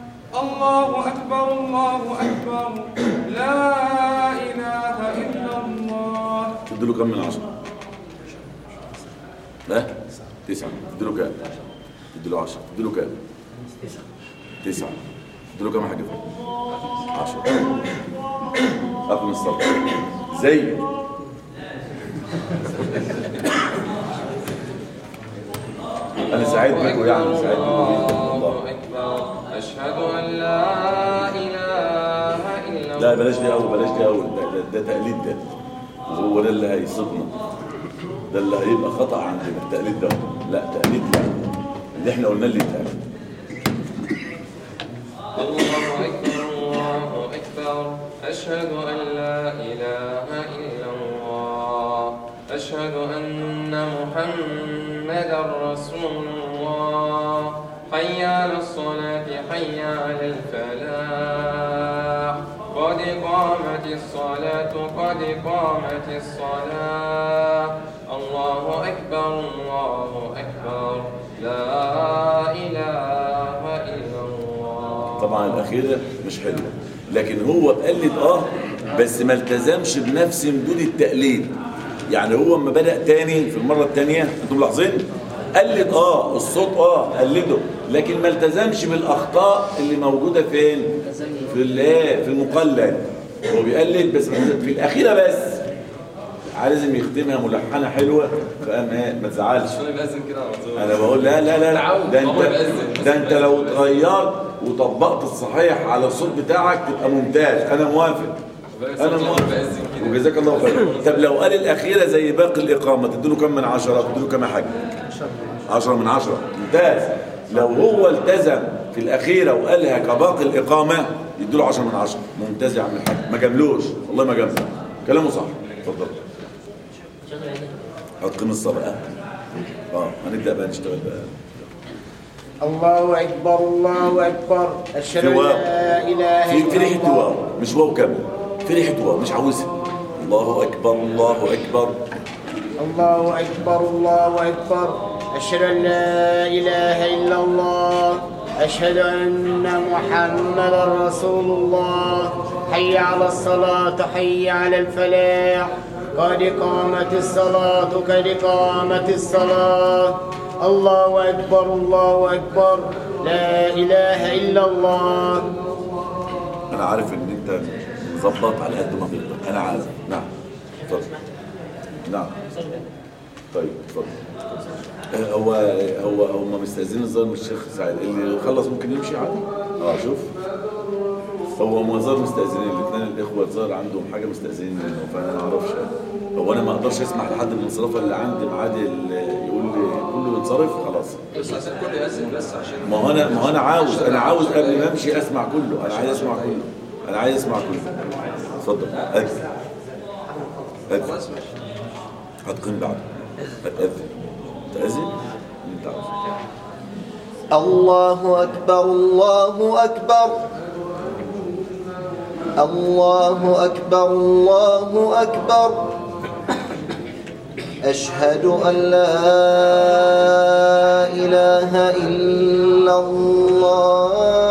الله أكبر الله أكبر. لا إله إلا الله. تديله كم من عشرة؟ لا تسعة. تديله كام؟ تديله عشرة. تديله كام؟ تسعة. تديله كام يا؟ عشرة. أقم الصلاة. زي أنا سعيد بكم يعني سعيد بكم أشهد أن لا إله إلا لا بلاش دي أول بلاش دي أول. ده, ده, ده تقليد ده. وهو ده اللي هيصدنا. ده اللي هيبقى خطأ عندنا التقليد ده. لا تقليد لا. اللي إحنا قلنا اللي تقليد الله أكبر الله أكبر. أشهد أن لا إله إلا الله. أشهد أن محمدا رسول الله حي على الصلاة حي على الفلاح. قد قامت الصلاة قد قامت الصلاة. الله أكبر الله أكبر. لا إله إلا الله. طبعا الأخيرة مش حلوة لكن هو قلد آه بس ما التزمش بنفس مدود التقليد. يعني هو اما بدأ تاني في المرة التانية؟ أنتم ملاحظين؟ قلد آه الصوت آه قلده لكن ما التزمش بالأخطاء اللي موجودة فين؟ في الايه في المقلد. هو بيقلد بس في الأخيرة بس. لازم يختمها ملحنة حلوة. فقام إيه ما تزعلش. أنا بقول لا لا لا ده أنت. ده أنت لو اتغيرت وطبقت الصحيح على الصوت بتاعك تبقى ممتاز. أنا موافق. أنا موافق. وجزاك الله خير. طب لو قال الأخيرة زي باقي الإقامة تديله كم من عشرة؟ تديله كم يا حاج؟ 10 من عشرة. ممتاز. لو هو التزم في الأخيرة وقالها كباقي الإقامة يديله 10 من عشرة. ممتاز يا عم الحاج. ما جاملوش. والله ما جاملة. كلامه صح. اتفضل. هتقيم الصلاه آه. هنبدأ بقى نشتغل بقى. الله أكبر الله أكبر. أشهد في أن لا إله في في إلا ريحة الله. واو. مش واو كامل. في ريحة واو. مش عاوزها. الله أكبر الله أكبر. الله أكبر الله أكبر. أشهد أن لا إله إلا الله. أشهد أن محمدا رسول الله. حي على الصلاة حي على الفلاح. قد قامت الصلاة قد قامت الصلاة. الله أكبر الله أكبر. لا إله إلا الله. أنا عارف إن أنت مظبط على قد ما تقدر أنا عارف. نعم. اتفضل نعم. طيب اتفضل آه، هو هو هم مستاذنين الظاهر من الشيخ سعيد. اللي خلص ممكن يمشي عادي؟ آه شوف. هو ما زال مستأذنين. الاثنين الإخوة الظاهر عندهم حاجة مستأذنين منه فأنا ما أعرفش. هو أنا ما أقدرش اسمح لحد من الانصراف اللي عندي ميعاد ال- يقول لي كله ينصرف خلاص. بس عايزين الكل يأذن بس عشان ما هو أنا ما هو أنا عاوز أنا عاوز قبل ما أمشي أسمع كله. أنا عايز أسمع كله. أنا عايز أسمع كله. اتفضل. اذن اذن هتقيم بعده هتأذن. تأذن؟ اللي انت الله أكبر الله أكبر. الله أكبر الله أكبر. أشهد أن لا إله إلا الله.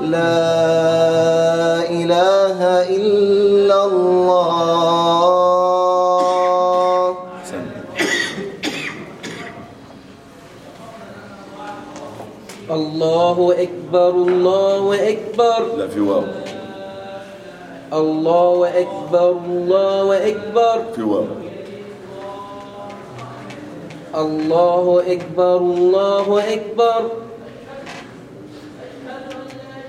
لا إله إلا الله. الله أكبر الله أكبر. لا في واو. الله أكبر الله أكبر. في واو. الله أكبر الله أكبر.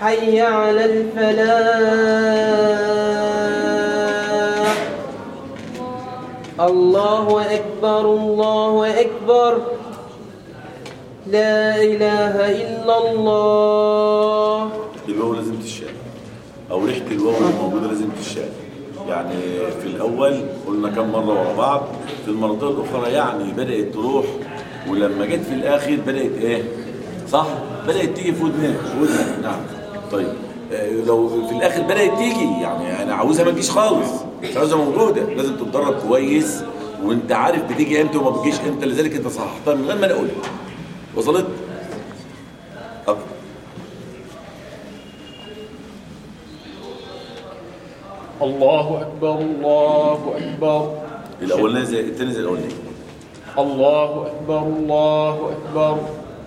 حي على الفلاح. الله أكبر الله أكبر. لا إله إلا الله. الواو لازم تشال. أو ريحة الواو اللي موجودة لازم تشال. يعني في الأول قلنا كم مرة ورا بعض في المرتين الأخرى يعني بدأت تروح ولما جت في الآخر بدأت إيه؟ صح؟ بدأت تيجي في ودنك في ودنك نعم. طيب آه، لو في الآخر بدأت تيجي يعني أنا عاوزها ما تجيش خالص. مش عاوزها موجودة لازم تتدرب كويس وأنت عارف بتيجي إمتى وما بتجيش إمتى لذلك أنت صححتها من غير ما أنا أقول وصلت. الله أكبر الله أكبر. الاولاني زي الثاني زي الاولاني الله أكبر الله أكبر.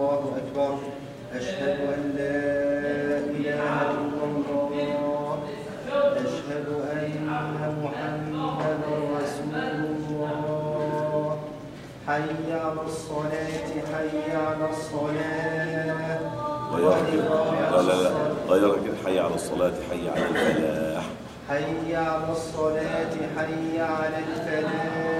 الله أكبر. أشهد أن لا إله إلا الله. أشهد أن محمدا رسول الله. حي على الصلاة حي على الصلاة. لا لا لا. غيرها كده حي على الصلاة حي على الفلاح. حي على الصلاة حي على الفلاح.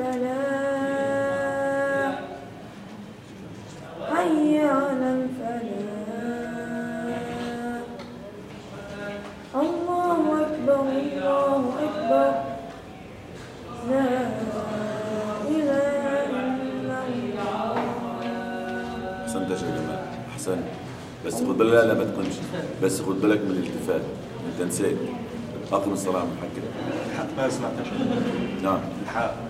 الفلاح. حي على الفلاح. الله أكبر الله أكبر. لا إله إلا الله. احسنت يا شيخ جمال احسنت بس خد بالك لا لا ما تكونش. بس خد بالك من الالتفات انت نسيت أقم الصلاة من حق كده الحق ما سمعتش نعم. الحق.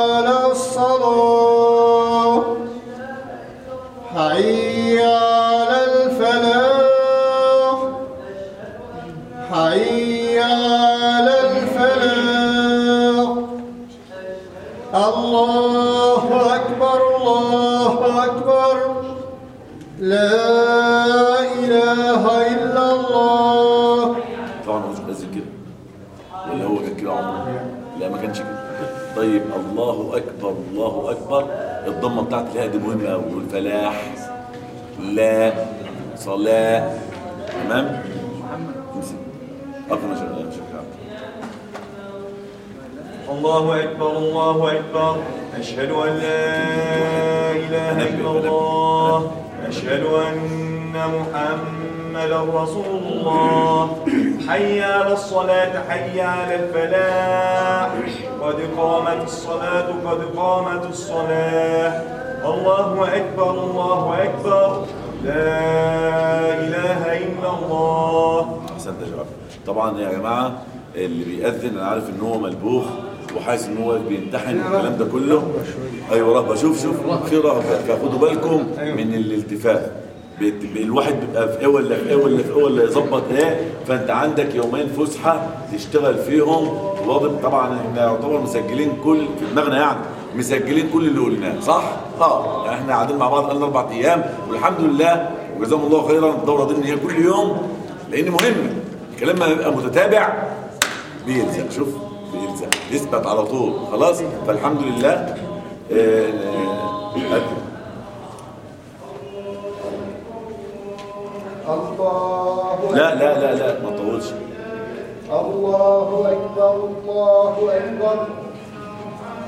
لا إله إلا الله. طبعا هو مش بيأذن كده ولا هو كان كده عمره لا ما كانش كده. طيب الله أكبر الله أكبر. الضمة بتاعت الهاء دي مهمة قوي والفلاح لا صلاة. تمام؟ امسك اقرا شغال شغال الله. أكبر الله أكبر. أشهد أن لا إله إلا الله. أشهد أن محمدا رسول الله. حي على الصلاة حي على الفلاح. قد قامت الصلاة قد قامت الصلاة. الله أكبر الله أكبر. لا إله إلا الله. أحسنت يا طبعا يا جماعة اللي بيأذن أنا عارف إن هو ملبوخ. وحاسس إن هو بيمتحن والكلام ده كله. أيوه رهبة. شوف شوف. في رهبة. فخدوا بالكم من الالتفاف الواحد بيبقى في إيه ولا في إيه ولا في إيه ولا يظبط إيه. فأنت عندك يومين فسحة تشتغل فيهم. واضح طبعا إحنا يعتبر مسجلين كل في دماغنا يعني. مسجلين كل اللي قلناه. صح؟ آه. إحنا قاعدين مع بعض قلنا أربع أيام. والحمد لله وجزاهم الله خيرا. الدورة دي ان هي كل يوم. لأن مهمه الكلام لما يبقى متتابع بيلزق. شوف. بيلزق يثبت على طول خلاص؟ فالحمد لله آه، لا لا لا لا ما تطولش. الله أكبر الله أكبر.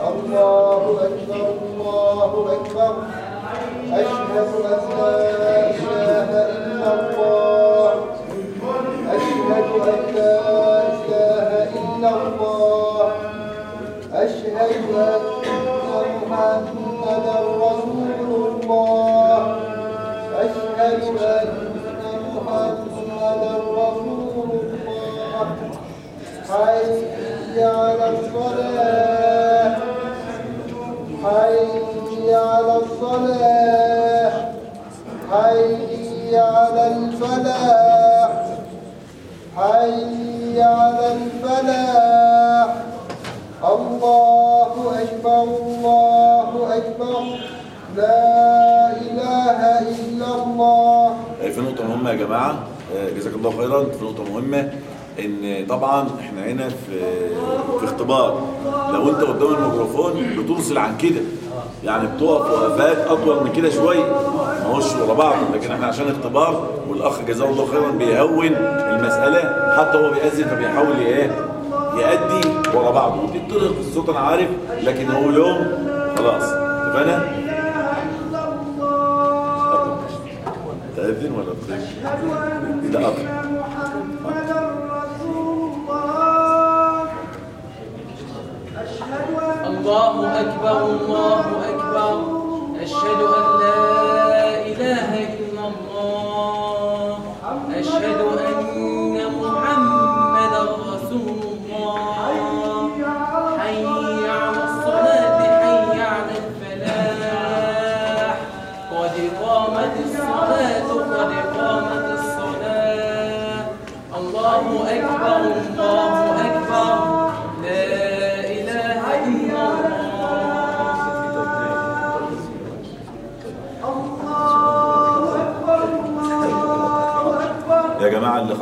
الله أكبر الله أكبر. أشهد أن لا إله إلا الله. أشهد أن رسول الله حي على الصلاة حي على الصلاة حي على الفلاح حي على الفلاح الله أكبر الله أكبر. لا إله إلا الله. آه، في نقطة مهمة يا جماعة. آه، جزاك الله خيرا. في نقطة مهمة إن طبعا إحنا هنا في في اختبار. لو أنت قدام الميكروفون بتوصل عن كده. يعني بتقف وقفات أطول من كده شوية ما هوش ورا بعض. لكن إحنا عشان اختبار والأخ جزاه الله خيرا بيهون المسألة. حتى هو بيأذن فبيحاول إيه يأدي ورا بعض وبيطلق الصوت أنا عارف لكن هو يوم خلاص اتفقنا؟ تأذن ولا تأذن؟ ده أطلع الله أكبر الله أكبر أشهد أن لا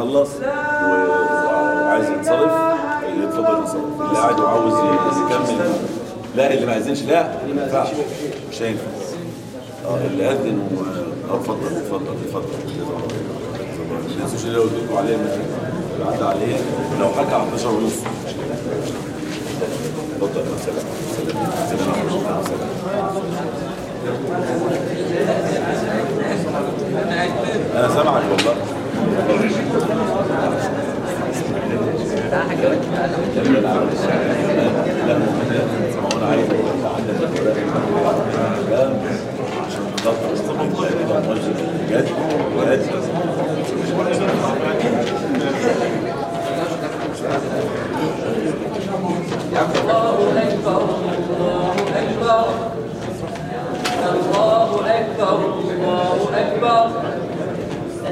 خلص وعايز ينصرف. يتفضل ينصرف. اللي قاعد وعاوز يكمل. لا اللي ما يأذنش. لا ما ينفعش. مش هينفع. آه اللي أذن و... آه اتفضل اتفضل اتفضل. ما تنسوش قلت لكم عليه اللي عدى عليه. لو حكى على 11 ونص. اتفضل سلام. سلام. سلام. سلام. أنا سامعك والله. الله أكبر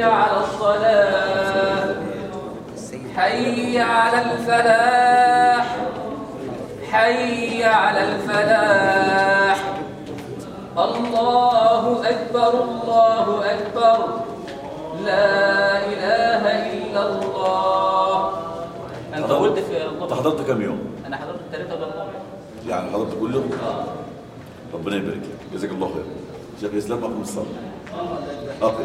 حي على الصلاة. حي على الفلاح. حي على الفلاح. الله أكبر الله أكبر. لا إله إلا الله. أنا طولت في أنت حضرت كام يوم؟ أنا حضرت الثلاثة والأربعة يعني حضرت كلهم؟ ربنا يبارك لك. جزاك الله خير. شيخ الاسلام أقم الصلاة. أقم.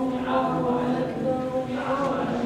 الله أكبر الله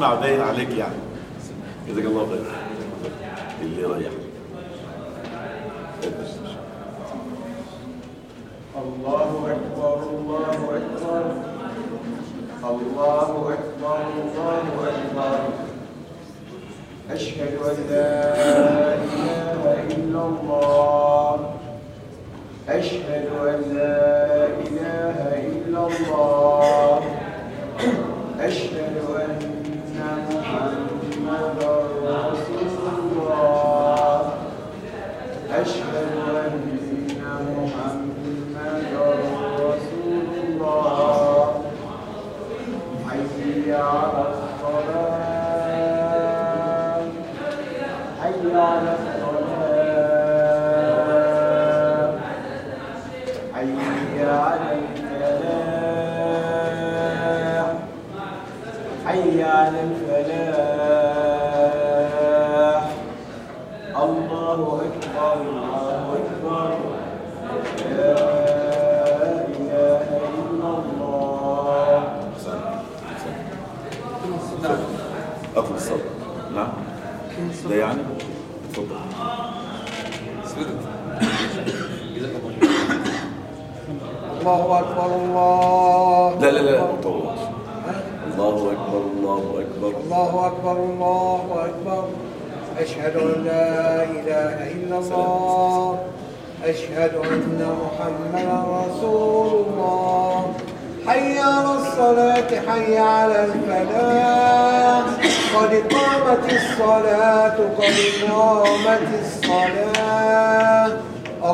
بتسمع باين عليك يعني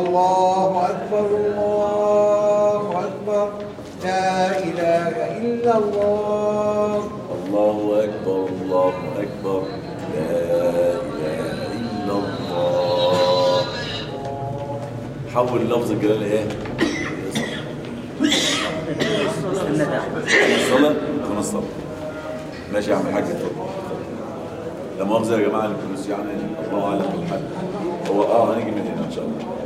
الله أكبر الله أكبر. لا إله إلا الله. الله أكبر الله أكبر. لا إله إلا الله. حول لفظ الجلال إيه؟ الصلاة كمان الصلاة ماشي يا عم الحاج اتفضل لا مؤاخذة يا جماعة الفلوس يعني الله أعلم بالحل هو آه هنيجي من هنا إن شاء الله.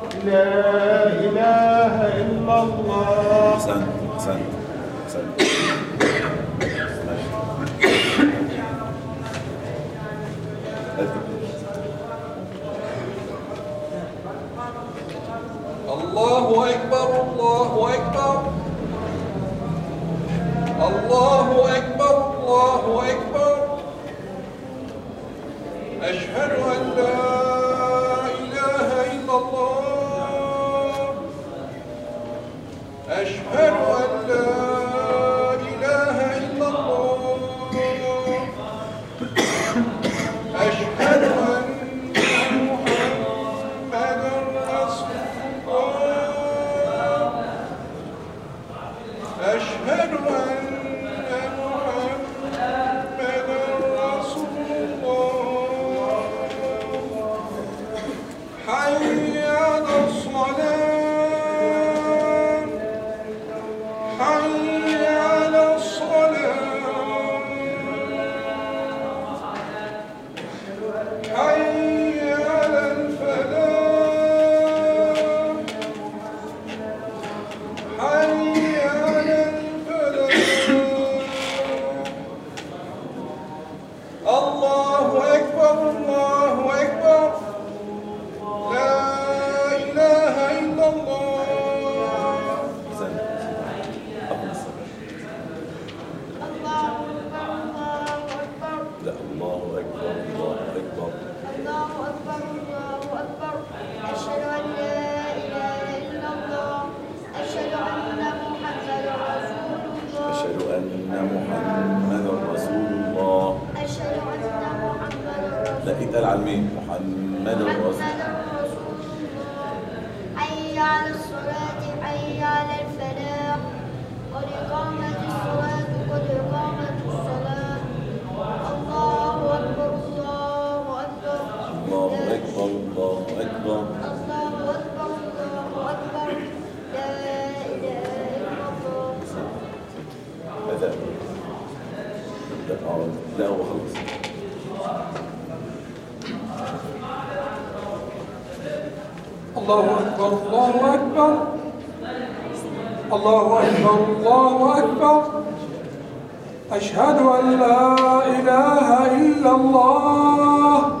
لا إله إلا الله. أحسنت أحسنت. أكبر. الله أكبر الله أكبر. لا إله إلا الله الله أكبر الله أكبر الله أكبر الله أكبر. أشهد أن لا إله إلا الله.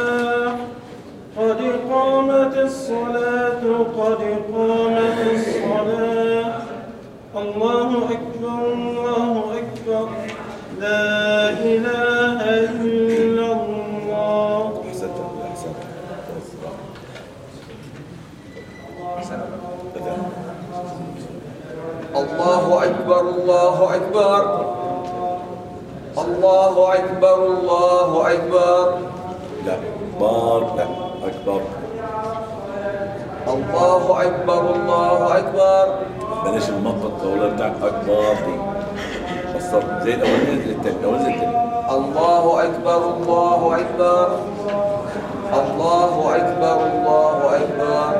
الصلاة قد قامت الصلاة. الله أكبر الله أكبر. لا إله إلا الله. أحسنت أحسنت. الله أكبر الله أكبر. الله أكبر الله أكبر. لا بار لا أكبر. الله أكبر الله أكبر. بلاش المطة الطاولة بتاعت أكبر دي. بس زي الأولانية زي التانية الأولانية زي التانية الله أكبر الله أكبر. الله أكبر الله أكبر.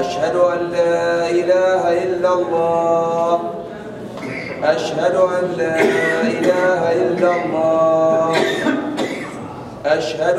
أشهد أن لا إله إلا الله. أشهد أن لا إله إلا الله. أشهد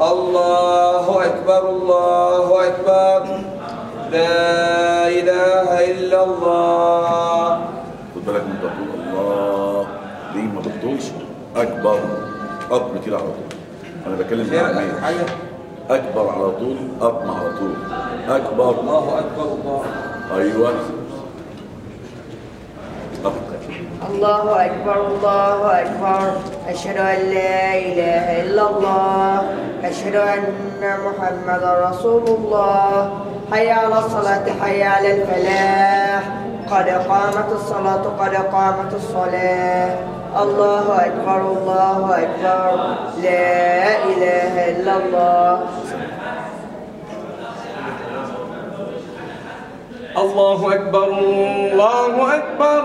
الله أكبر الله أكبر. لا إله إلا الله. خد بالك من تطول الله. دي ما بتطولش أكبر. أطم كده على طول. أنا بكلم مع مين أكبر على طول أطم على طول. أكبر. الله أكبر الله. أيوه. الله أكبر الله أكبر. أشهد أن لا إله إلا الله. أشهد أن محمدا رسول الله. حي على الصلاة حي على الفلاح. قد قامت الصلاة قد قامت الصلاة. الله أكبر الله أكبر. لا إله إلا الله. الله أكبر الله أكبر.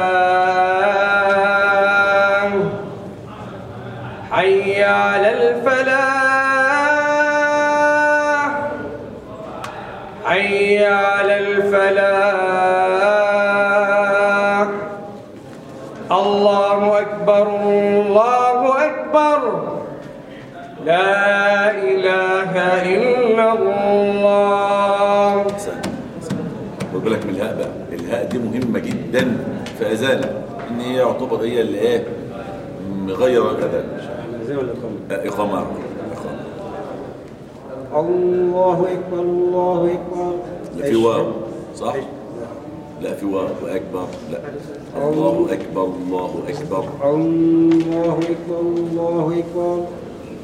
لا إله إلا الله. خد بالك من الهاء بقى الهاء دي مهمة جدا. في أذانك إن هي يعتبر هي اللي إيه؟ مغيرة الأذان زي ولا إقامة؟ إقامة. الله أكبر الله أكبر. لا في واو صح؟ لا في واو. وأكبر لا. الله أكبر الله أكبر. الله أكبر الله أكبر.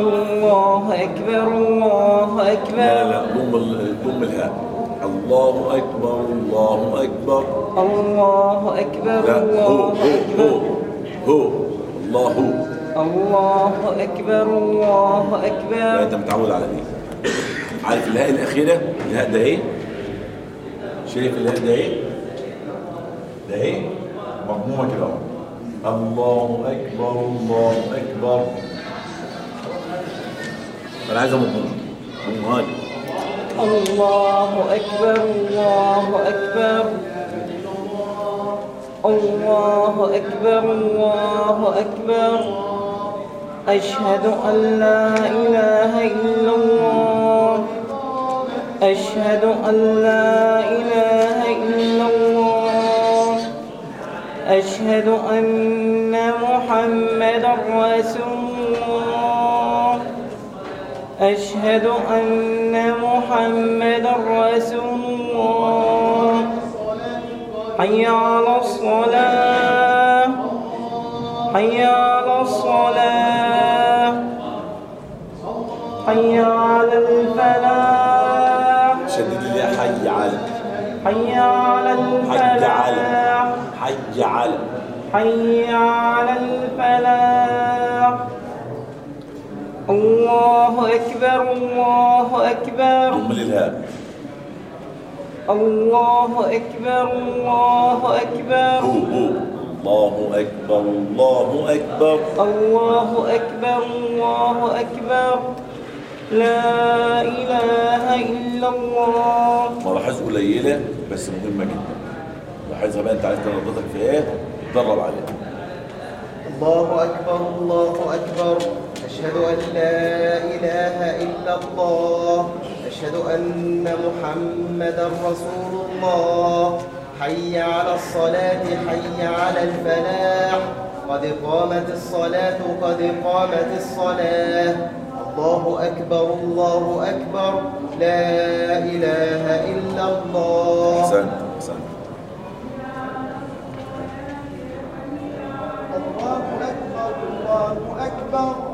الله أكبر الله أكبر. لا لا ضم ال- ضم الهاء. الله أكبر الله أكبر. الله أكبر لا هو الله هو هو هو الله الله أكبر الله لا أكبر أنت متعود على دي. عارف الهاء الأخيرة؟ الهاء ده إيه؟ شايف الهاء ده إيه؟ ده إيه؟ مضمومة كده الله أكبر الله أكبر. مضمومه مضمومه لي الله أكبر الله أكبر. الله أكبر الله أكبر. أشهد أن لا إله إلا الله. أشهد أن لا إله إلا الله. أشهد أن محمدا رسول الله أشهد أن محمدا رسول الله. حي على الصلاة. حي على الصلاة. حي على الفلاح. شدد لي حي على حي على. الفلاح. حي على. حي على الفلاح. الله أكبر الله أكبر. ضم لي الهاء الله أكبر الله أكبر. هو هو. الله أكبر الله أكبر. الله أكبر الله أكبر. لا إله إلا الله. ملاحظ قليله بس مهمة جدا. لاحظها بقى أنت عايز تنضتك في إيه؟ اتدرب عليها. الله أكبر الله أكبر. أشهد أن لا إله إلا الله أشهد أن محمدا رسول الله حي على الصلاة حي على الفلاح. قد قامت الصلاة قد قامت الصلاة. الله أكبر الله أكبر. لا إله إلا الله. احسنت الله أكبر الله أكبر.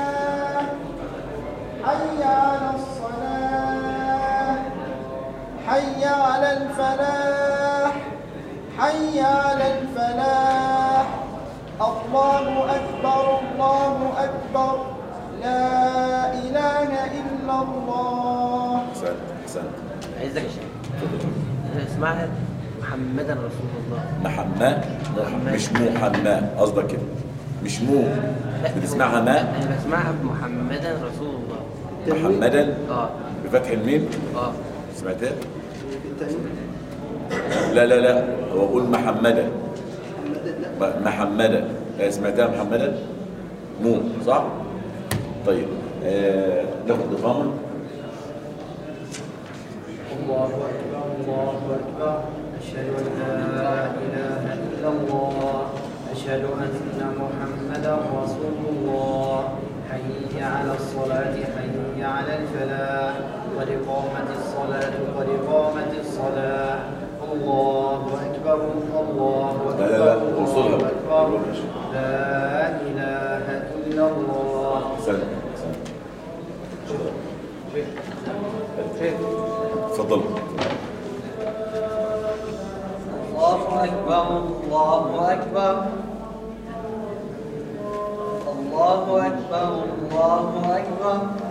حي على الصلاة حي على الفلاح. حي على الفلاح. الله أكبر الله أكبر. لا إله إلا الله. أحسنت أحسنت. عايزك يا شيخ. اسمعها محمدا رسول الله. محمى مش محمى قصدك كده مش مو. بتسمعها ما؟ أنا بسمعها محمدا رسول الله. محمدا. آه. بفتح الميم. آه. سمعتها؟ لا لا لا. هو قول محمدا. محمدا لا. سمعتها محمدا؟ مو صح؟ طيب آه، ناخد اقامه الله أكبر الله أكبر. أشهد أن لا إله إلا الله. أشهد أن محمدا رسول الله. حي على الصلاة حي على الفلاح قد قامت الصلاة قد قامت الصلاة. الله أكبر الله أكبر الله أكبر. لا إله إلا الله. تفضل. الله أكبر الله أكبر. الله أكبر الله أكبر.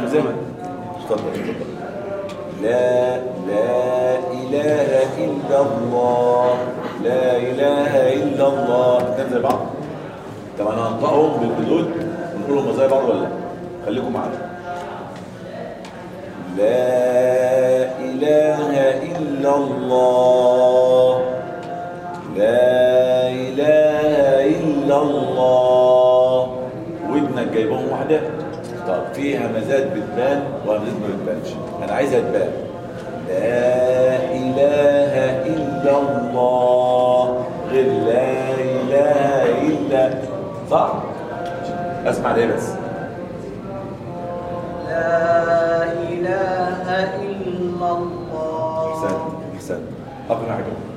همزه اتفضل اتفضل لا لا إله إلا الله. لا إله إلا الله. الاثنين زي بعض. طب أنا هنطقهم بالحدود ونقولهم زي بعض ولا لأ؟ خليكم معايا لا إله إلا الله. لا إله إلا الله. ودنك جايبهم واحدة طب في همزات بتبان وهمزات ما بتبانش أنا عايزها تبان لا إله إلا الله. غير لا إله إلا صح؟ أسمع ليه بس. لا إله إلا الله. احسن احسن اقنع حاجة.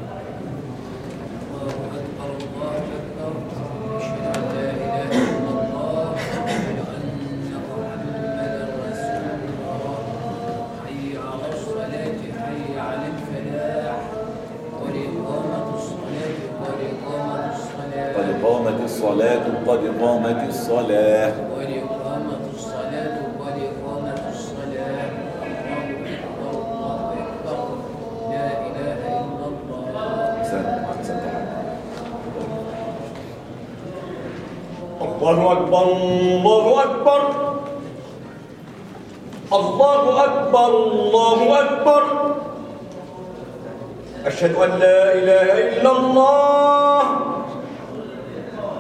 قامت الصلاة قد قامت الصلاة. قد قامت الصلاة قد قامت الصلاة. الله أكبر. الله أكبر لا إله إلا الله. الله أكبر الله أكبر الله أكبر الله أكبر أشهد أن لا إله إلا الله.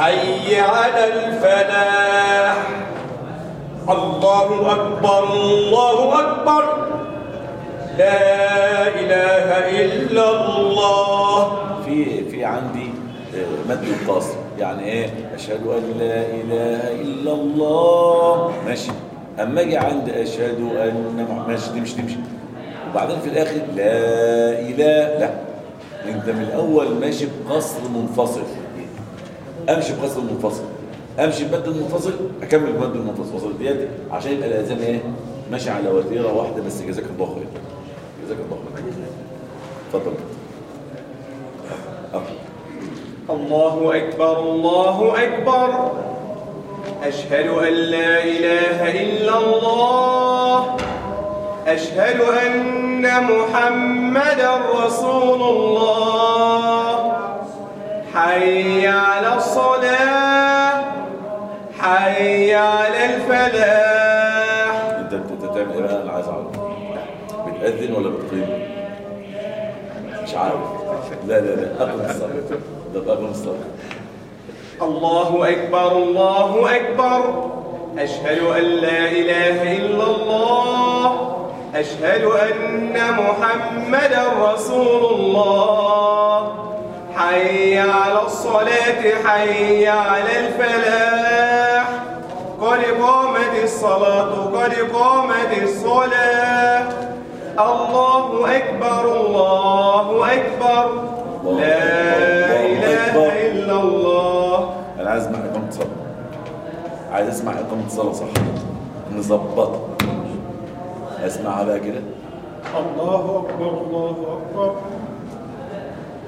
حي على الفلاح. الله أكبر الله أكبر. لا إله إلا الله. في في عندي آه، مد القصر يعني إيه؟ أشهد أن لا إله إلا الله. ماشي. أما أجي عند أشهد أن ماشي تمشي تمشي. وبعدين في الآخر لا إله لا. أنت من الأول ماشي بقصر منفصل. أمشي بقصر منفصل أمشي بمد المنفصل أكمل بمد المنفصل. ديت عشان يبقى الاذان إيه؟ ماشي على وتيره واحدة بس. جزاك الله خير. جزاك الله خير. اتفضل. الله أكبر الله أكبر. أشهد أن لا إله إلا الله. أشهد أن محمدا رسول الله. حي على الصلاة حي على الفلاح. انت بتعمل إيه بقى؟ أنا عايز أعرف. بتأذن ولا بتقيم؟ مش عارف. لا لا لا. اقم الصلاه ده اقم الصلاه الله أكبر الله أكبر. أشهد أن لا إله إلا الله. أشهد أن محمدا رسول الله. حي على الصلاة حي على الفلاح. قد قامت الصلاة قد قامت الصلاة. الله أكبر الله أكبر. لا إله إلا الله. أنا عايز اسمع اقامه صلاه عايز اسمع اقامه صلاه صح. مظبطه اسمعها بقى كده. الله أكبر الله أكبر.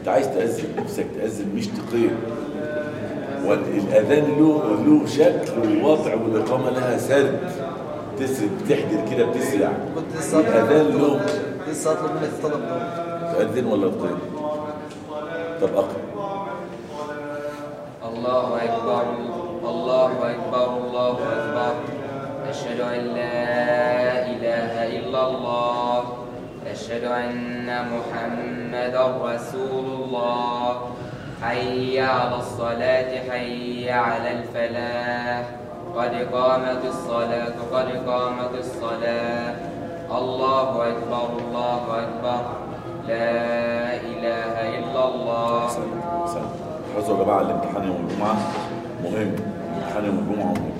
انت عايز تأذن نفسك تأذن مش تقيم. والاذان له له شكل ووضع والإقامة لها سرد. بتسرع بتحدر كده بتسرع. الأذان له. لسه أطلب منك الطلب ده تأذن ولا تقيم؟ طب أقرأ. الله أكبر الله أكبر الله أكبر. أشهد أن لا إله إلا الله. أشهد أن محمدا رسول الله. حي على الصلاة حي على الفلاح. قد قامت الصلاة قد قامت الصلاة. الله أكبر الله أكبر. لا إله إلا الله. حفظوا يا جماعة الامتحان يوم الجمعة. مهم امتحان يوم الجمعة. مهم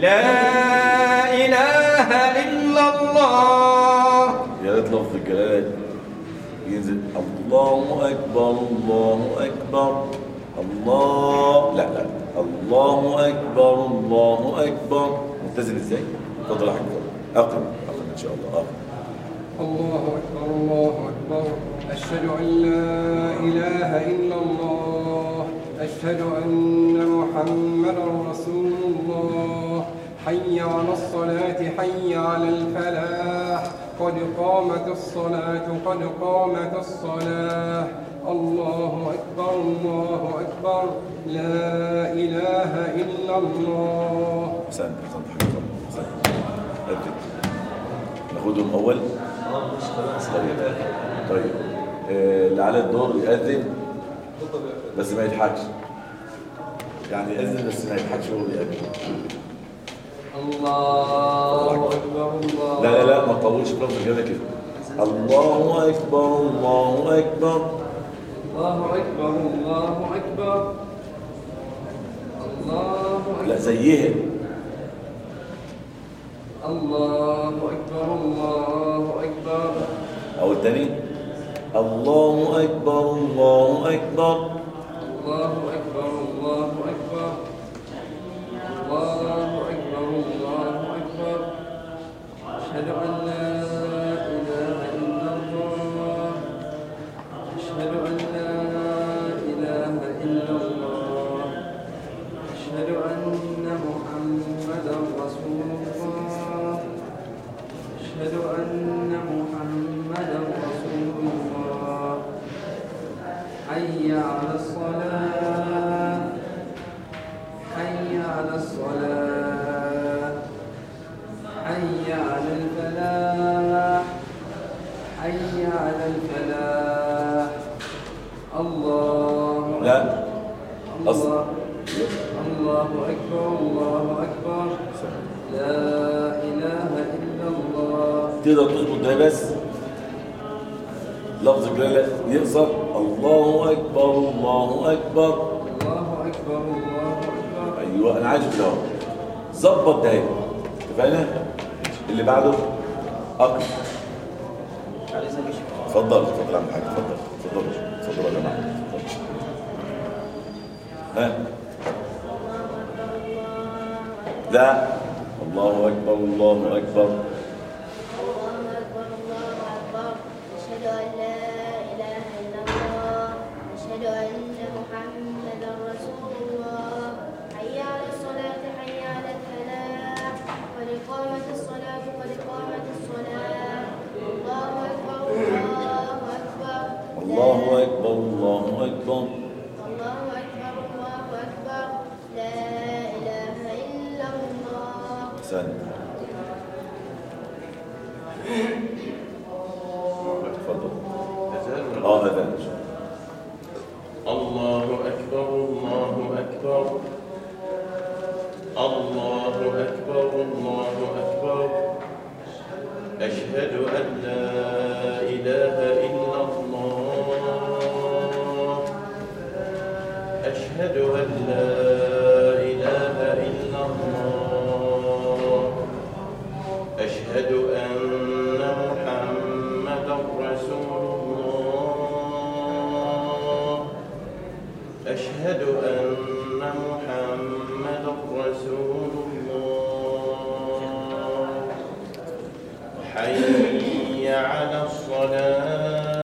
لا إله إلا الله. يا ريت لفظ الجلالة ينزل الله أكبر الله أكبر. الله لا لا. الله أكبر الله أكبر. متزن؟ اتفضل يا حاج اتفضل. أقم أقم إن شاء الله. أقم الله أكبر الله أكبر. أشهد أن لا إله إلا الله. أشهد أن محمدا رسول الله. حي على الصلاة حي على الفلاح. قد قامت الصلاة قد قامت الصلاة. الله أكبر الله أكبر. لا إله إلا الله. ناخدهم أول طيب طيب. آه، اللي على الدور يأذن بس ما يضحكش. يعني يأذن بس ما يضحكش وهو بيأذن. الله أكبر الله لا لا لا ما تطولش في لفظ كده. الله أكبر الله أكبر. الله أكبر الله أكبر. الله لا زيها. الله أكبر الله أكبر. أو التاني. الله أكبر الله أكبر الله أكبر. الله